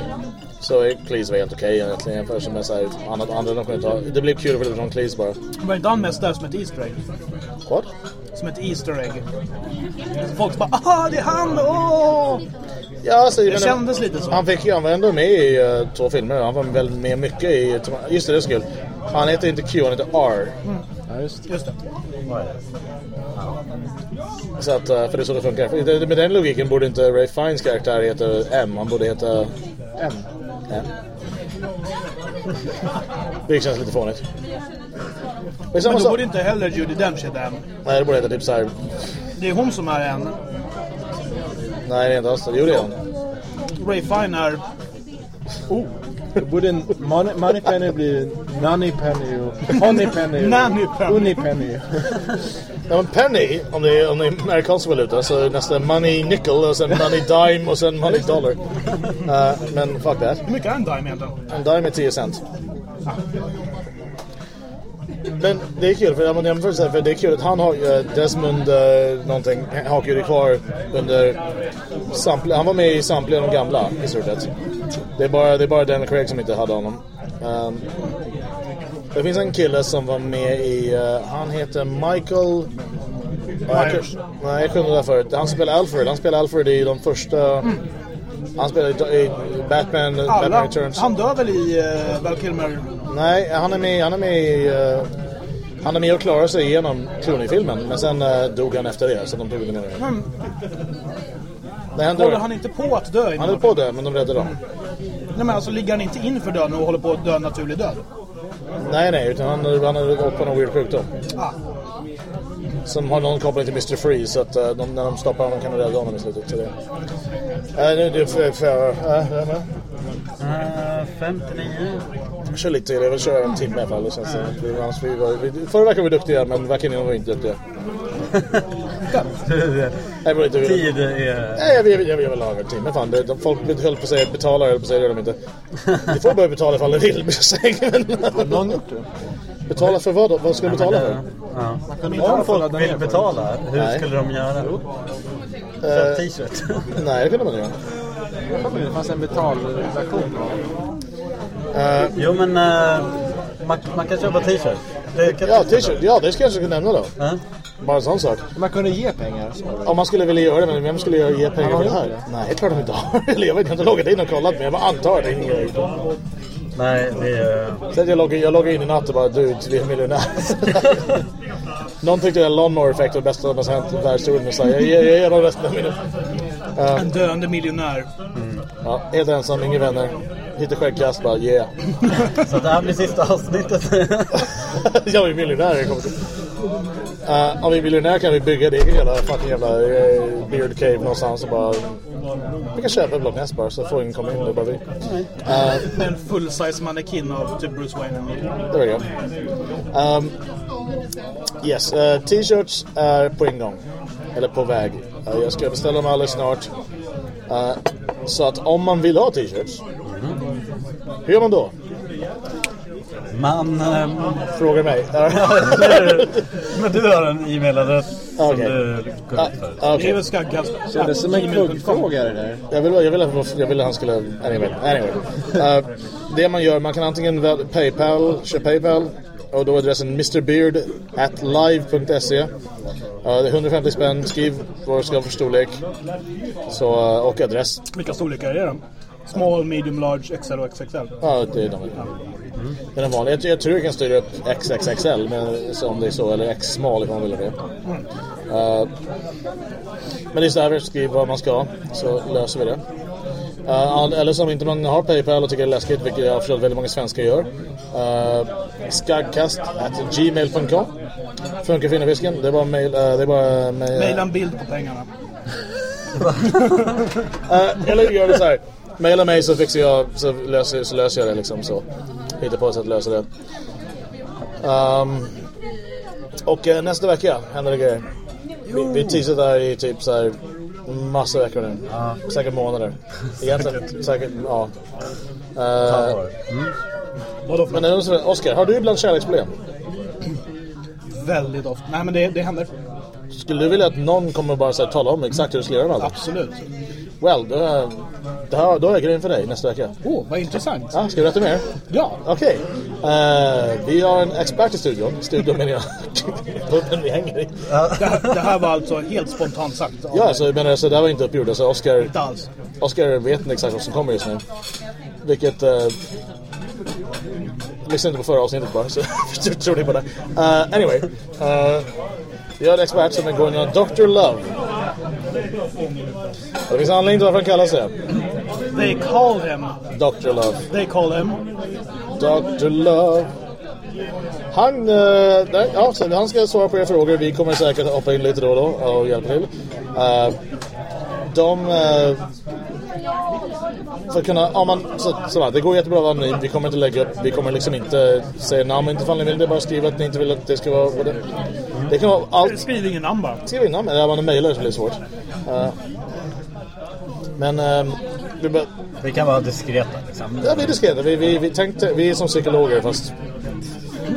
så är Cleese var helt okej egentligen jämfört med så här, annat, andra de kunde ta. Det blev kul för John Cleese bara. Var inte han mest där som ett Easter egg? What? Som ett Easter egg. Folk bara aha det är han! Åh! Ja, alltså, Det kändes lite så. Han, fick, han var ändå med i uh, två filmer. Han var väl med mycket i... Just det, det kul. Han heter inte Q, han heter R. Ja, just. Just det. Så att, uh, för det är så det funkar. Med den logiken borde inte Ray Fiennes karaktär heta M. Han borde heta... En. M. Det känns lite fånigt. Men då sak. borde inte heller Judi Dench heta en. Nej, det borde heta typ såhär... Det är hon som är en. Nej, det är inte alls det. Jo, det är han. Ray Fine är... Oh! Då borde en Money, money Penny bli Nanny Penny och Honey Penny och Nanny Penny. Unny Penny. Ja, men penny, om det är, om det är amerikansk valuta, så är nästa money nickel och sen money dime och sen money dollar. Uh, men fuck that. Hur mycket är en dime egentligen? En dime är 10 cent. Men det är kul, för jag jämför här, för det är kul att han har uh, Desmond uh, någonting, hakar ju kvar under samtliga, han var med i samtliga de gamla i stort sett. Det är bara, det är bara Daniel Craig som inte hade honom. Um, det finns en kille som var med i, uh, han heter Michael... Jag Myers. Nej, jag kunde det där förut. Han spelar Alfred. Han spelar Alfred i de första... Han spelar i, Batman, Batman. Returns. Han dör väl i uh, Val Kilmer? Nej, han är med, han är med i... eh, han är med och klarar sig igenom Clooney-filmen. Men sen eh, dog han efter det, så de tog det ner. Men Nej, han håller han inte på att dö? Han är på det, men de räddade dem. Nej men alltså ligger han inte in för döden och håller på att dö en naturlig död? Nej, nej, utan han, han har gått på någon weird sjukdom. Ah. Som har någon koppling till Mr. Freeze, så att eh, de, när de stoppar honom kan de rädda honom i slutet. Så det. Äh, nu, det är för... för äh, det är med. Eh, 59. Kör lite till, jag vill köra en timme i alla fall. Det känns som att vi, annars vi var, vi, förra veckan var vi duktiga, men veckan innan var vi inte duktiga. *laughs* *laughs* Nej, var inte, Tid är... Nej, jag, jag, jag, jag vill ha en timme. Fan, det, de, folk höll på att säga betala, höll på att säga det de inte. Ni får börja betala ifall ni vill, men jag säger men... Någon gjort det? Betala för vad då? Vad ska de betala för? Ja. inte Om folk vill betala, hur Nej. skulle de göra? Köp t-shirt. *laughs* nej, det kunde man göra. Det fanns en betalversion. Eh, Jo men eh, man, man kan köpa t-shirt. Det kan- ja, t-shirt. Ja, det ska jag kanske nämna då. Ja. Bara en sån sak. Man kunde ge pengar. Om man skulle vilja göra det, men vem skulle ge ge pengar för det här? Nej, det är klart de inte har. *laughs* Eller jag vet inte, jag har inte loggat in och kollat, men jag bara antar att det är ingen grej. Nej, det är... Sen jag loggade, jag loggade in i natt och bara, du, vi är miljonär. *laughs* Någon tyckte att Lawnmower Effect var det bästa som har hänt i världshistorien. Så jag, jag, jag ger dem resten av mina... En döende miljonär. Ja, helt ensam, inga vänner. Lite skäggkast, bara yeah. Så det här blir sista avsnittet. *laughs* jag är miljonär. Jag kommer till. Uh, om vi är miljonär kan vi bygga det jävla fucking jävla uh, beard cave någonstans och bara... Vi kan köpa ett Loch Ness bara så får ingen komma in, det är bara vi. Uh, En full-size mannequin av typ Bruce Wayne. There we go. Um, yes, uh, t-shirts är på ingång. Eller på väg. Uh, jag ska beställa dem alldeles snart. Uh, så att om man vill ha t-shirts, hur gör man då? Man... ehm, Frågar mig. *laughs* men du har en e-mailadress som Okej. du går Ah, ut för. Det är Okej. väl skaggkast. Kändes som en kuggfråga det där. Jag ville, jag, ville, jag ville han skulle... Anyway. anyway. Uh, det man gör, man kan antingen väl- Paypal, köra Paypal. Och då är adressen mrbeard at live.se. Uh, det är 150 spänn. Skriv vad du ska ha för storlek. Så, uh, och adress. Vilka storlekar är det? Small, medium, large, XL och XXL. Ja, det är de. Är den vanliga. Jag, jag tror jag kan styra upp XXXL men, om det är så. Eller X-small ifall man vill det. Uh, men det är så här, skriv vad man ska. Så löser vi det. Uh, eller som inte man har Paypal och tycker det är läskigt, vilket jag har förstått väldigt många svenskar gör. Uh, at gmail.com Funkar fina fisken. Det är bara mail. Uh, det är bara mail. Maila en bild på pengarna. Uh, eller gör det så här. Maila mig så fixar jag, så löser, så löser jag det liksom så. Hittar på ett sätt att lösa det. Um, och eh, nästa vecka händer det grejer. Vi, vi teasar där i typ så här massa veckor nu. Säkert månader. *laughs* Egentligen säkert, ja. Uh, för men Oscar, har du ibland kärleksproblem? Väldigt ofta. Nej men det, det händer. Skulle du vilja att någon kommer bara så här, tala om exakt hur du ska göra med allt? Absolut. Well, då, här, då har jag grejen för dig nästa vecka. Åh, oh, vad intressant. Ja, ska du berätta mer? Ja. Okej. Eh, vi har en expert i studion. Studion menar jag. *laughs* Puben vi hänger i. Det här, det här var alltså helt spontant sagt. Ja, dig. så jag menar, så det här var inte uppgjort. Alltså, Oscar, Inte alls. Oscar vet inte exakt vad som kommer just nu. Vilket... Uh, lyssna inte på förra avsnittet bara, så *laughs* tror ni på det. Uh, anyway. Uh, vi har en expert som är går under Dr. Love. Det finns anledning till varför han kallar sig They call him. Dr. Love. They call him. Dr. Love. Han, eh, där, ja, så han ska svara på era frågor. Vi kommer säkert hoppa in lite då och då och hjälpa till. Eh, de... eh, för att kunna, ja, man, så, så, det går jättebra att vara anonym. Vi kommer inte lägga upp, vi kommer liksom inte säga namn inte ifall ni vill. Det bara skriva att ni inte vill att det ska vara... vad Det, det kan vara allt. Skriv ingen namn bara. Skriv in namn, eller man mejlar så blir det svårt. Eh, men... eh, vi bara, Vi kan vara diskreta liksom. ja, vi är diskreta. Vi, vi, vi tänkte, vi är som psykologer fast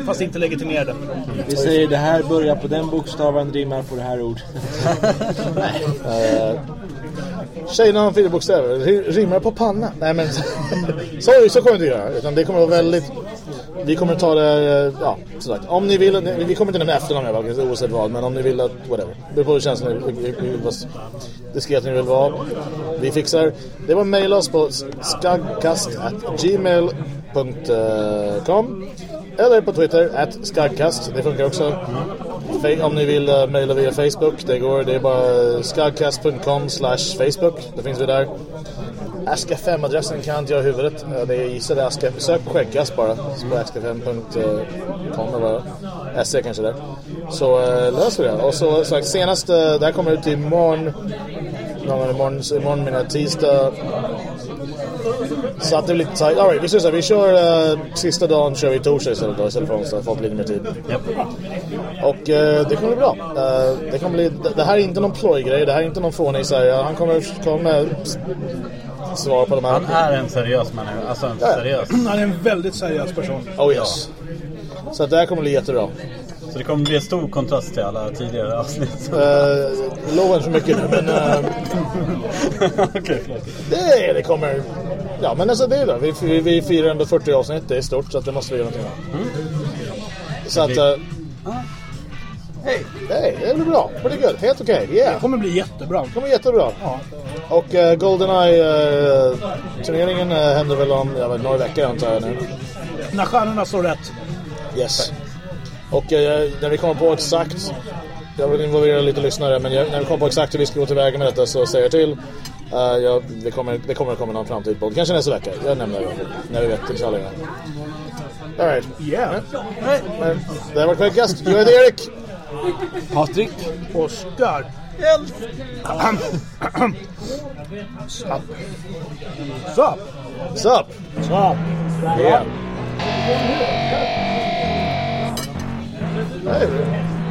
Fast inte legitimerade. Vi säger det här börjar på den bokstaven, rimmar på det här ordet. *laughs* Tjejnamn, fyra bokstäver. Rimmar på panna. Nej men, *laughs* sorry, så kommer vi inte göra. Utan det kommer vara väldigt... Vi kommer ta det, eh, ja, sådär. Om ni vill, vi kommer inte nämna efternamn jag alla oavsett vad. Men om ni vill att, whatever. Det beror på hur känslan ni ni- ni vill vara ni vill vara. Vi fixar. Det var mejla oss på skaggkast.gmail.com eh, Eller på Twitter, at skaggkast. Det funkar också. Om ni vill uh, mejla via Facebook, det går. Det är bara eh, skaggkast.com slash Facebook. Det finns vi där. Aska 5-adressen kan inte jag i huvudet. Eh, Det är gissade Aska. Sök på skäggkast bara. Så På aska5.com eh, eller vad SE kanske där. Så uh, löser vi det. Och så sagt, senast, uh, det här kommer ut imorgon. Någon imorgon, så imorgon menar jag tisdag. Så att det blir lite tajt. All right, vi så här, vi kör uh, sista dagen kör vi torsdag istället då, istället för onsdag. Folk lite mer tid. Japp. Och eh, det kommer bli bra. Eh, det, kommer bli, det, det här är inte någon plojgrej, det här är inte någon fånig så här, Han kommer, kommer svara på de här. Han är en seriös människa. Alltså en Ja. seriös. *clears throat* Han är en väldigt seriös person. Oh yes. Så att det här kommer bli jättebra. Så det kommer bli en stor kontrast till alla tidigare avsnitt. Uh, lovar för mycket nu, men eh, *laughs* Okej, förlåt. det, det kommer... Ja, men alltså det är det. Vi, vi, vi firar ändå 40 avsnitt, det är stort, så att det måste vi göra någonting av. Så att... Uh, Hej! nej, det blir bra. Pretty good. Helt okej. Yeah. Det kommer bli jättebra. Det kommer jättebra. Ja. Och uh, Goldeneye-turneringen uh, händer väl om jag vet, några veckor antar jag nu. När stjärnorna står rätt. Yes. Och eh, när vi kommer på exakt... Jag vill involvera lite lyssnare, men jag, när vi kommer på exakt hur vi ska gå tillväga med detta så säger jag till. Uh, jag, det, kommer, det kommer att komma någon framtid på Kanske nästa vecka. Jag nämner det när vi vet detaljerna. Alright. Yeah. Men det här var Kvällkast. Jag heter Erik. Patrik, Oskar. Hjälp! Sup. Sup. Sup? Sup. Yeah. Hey.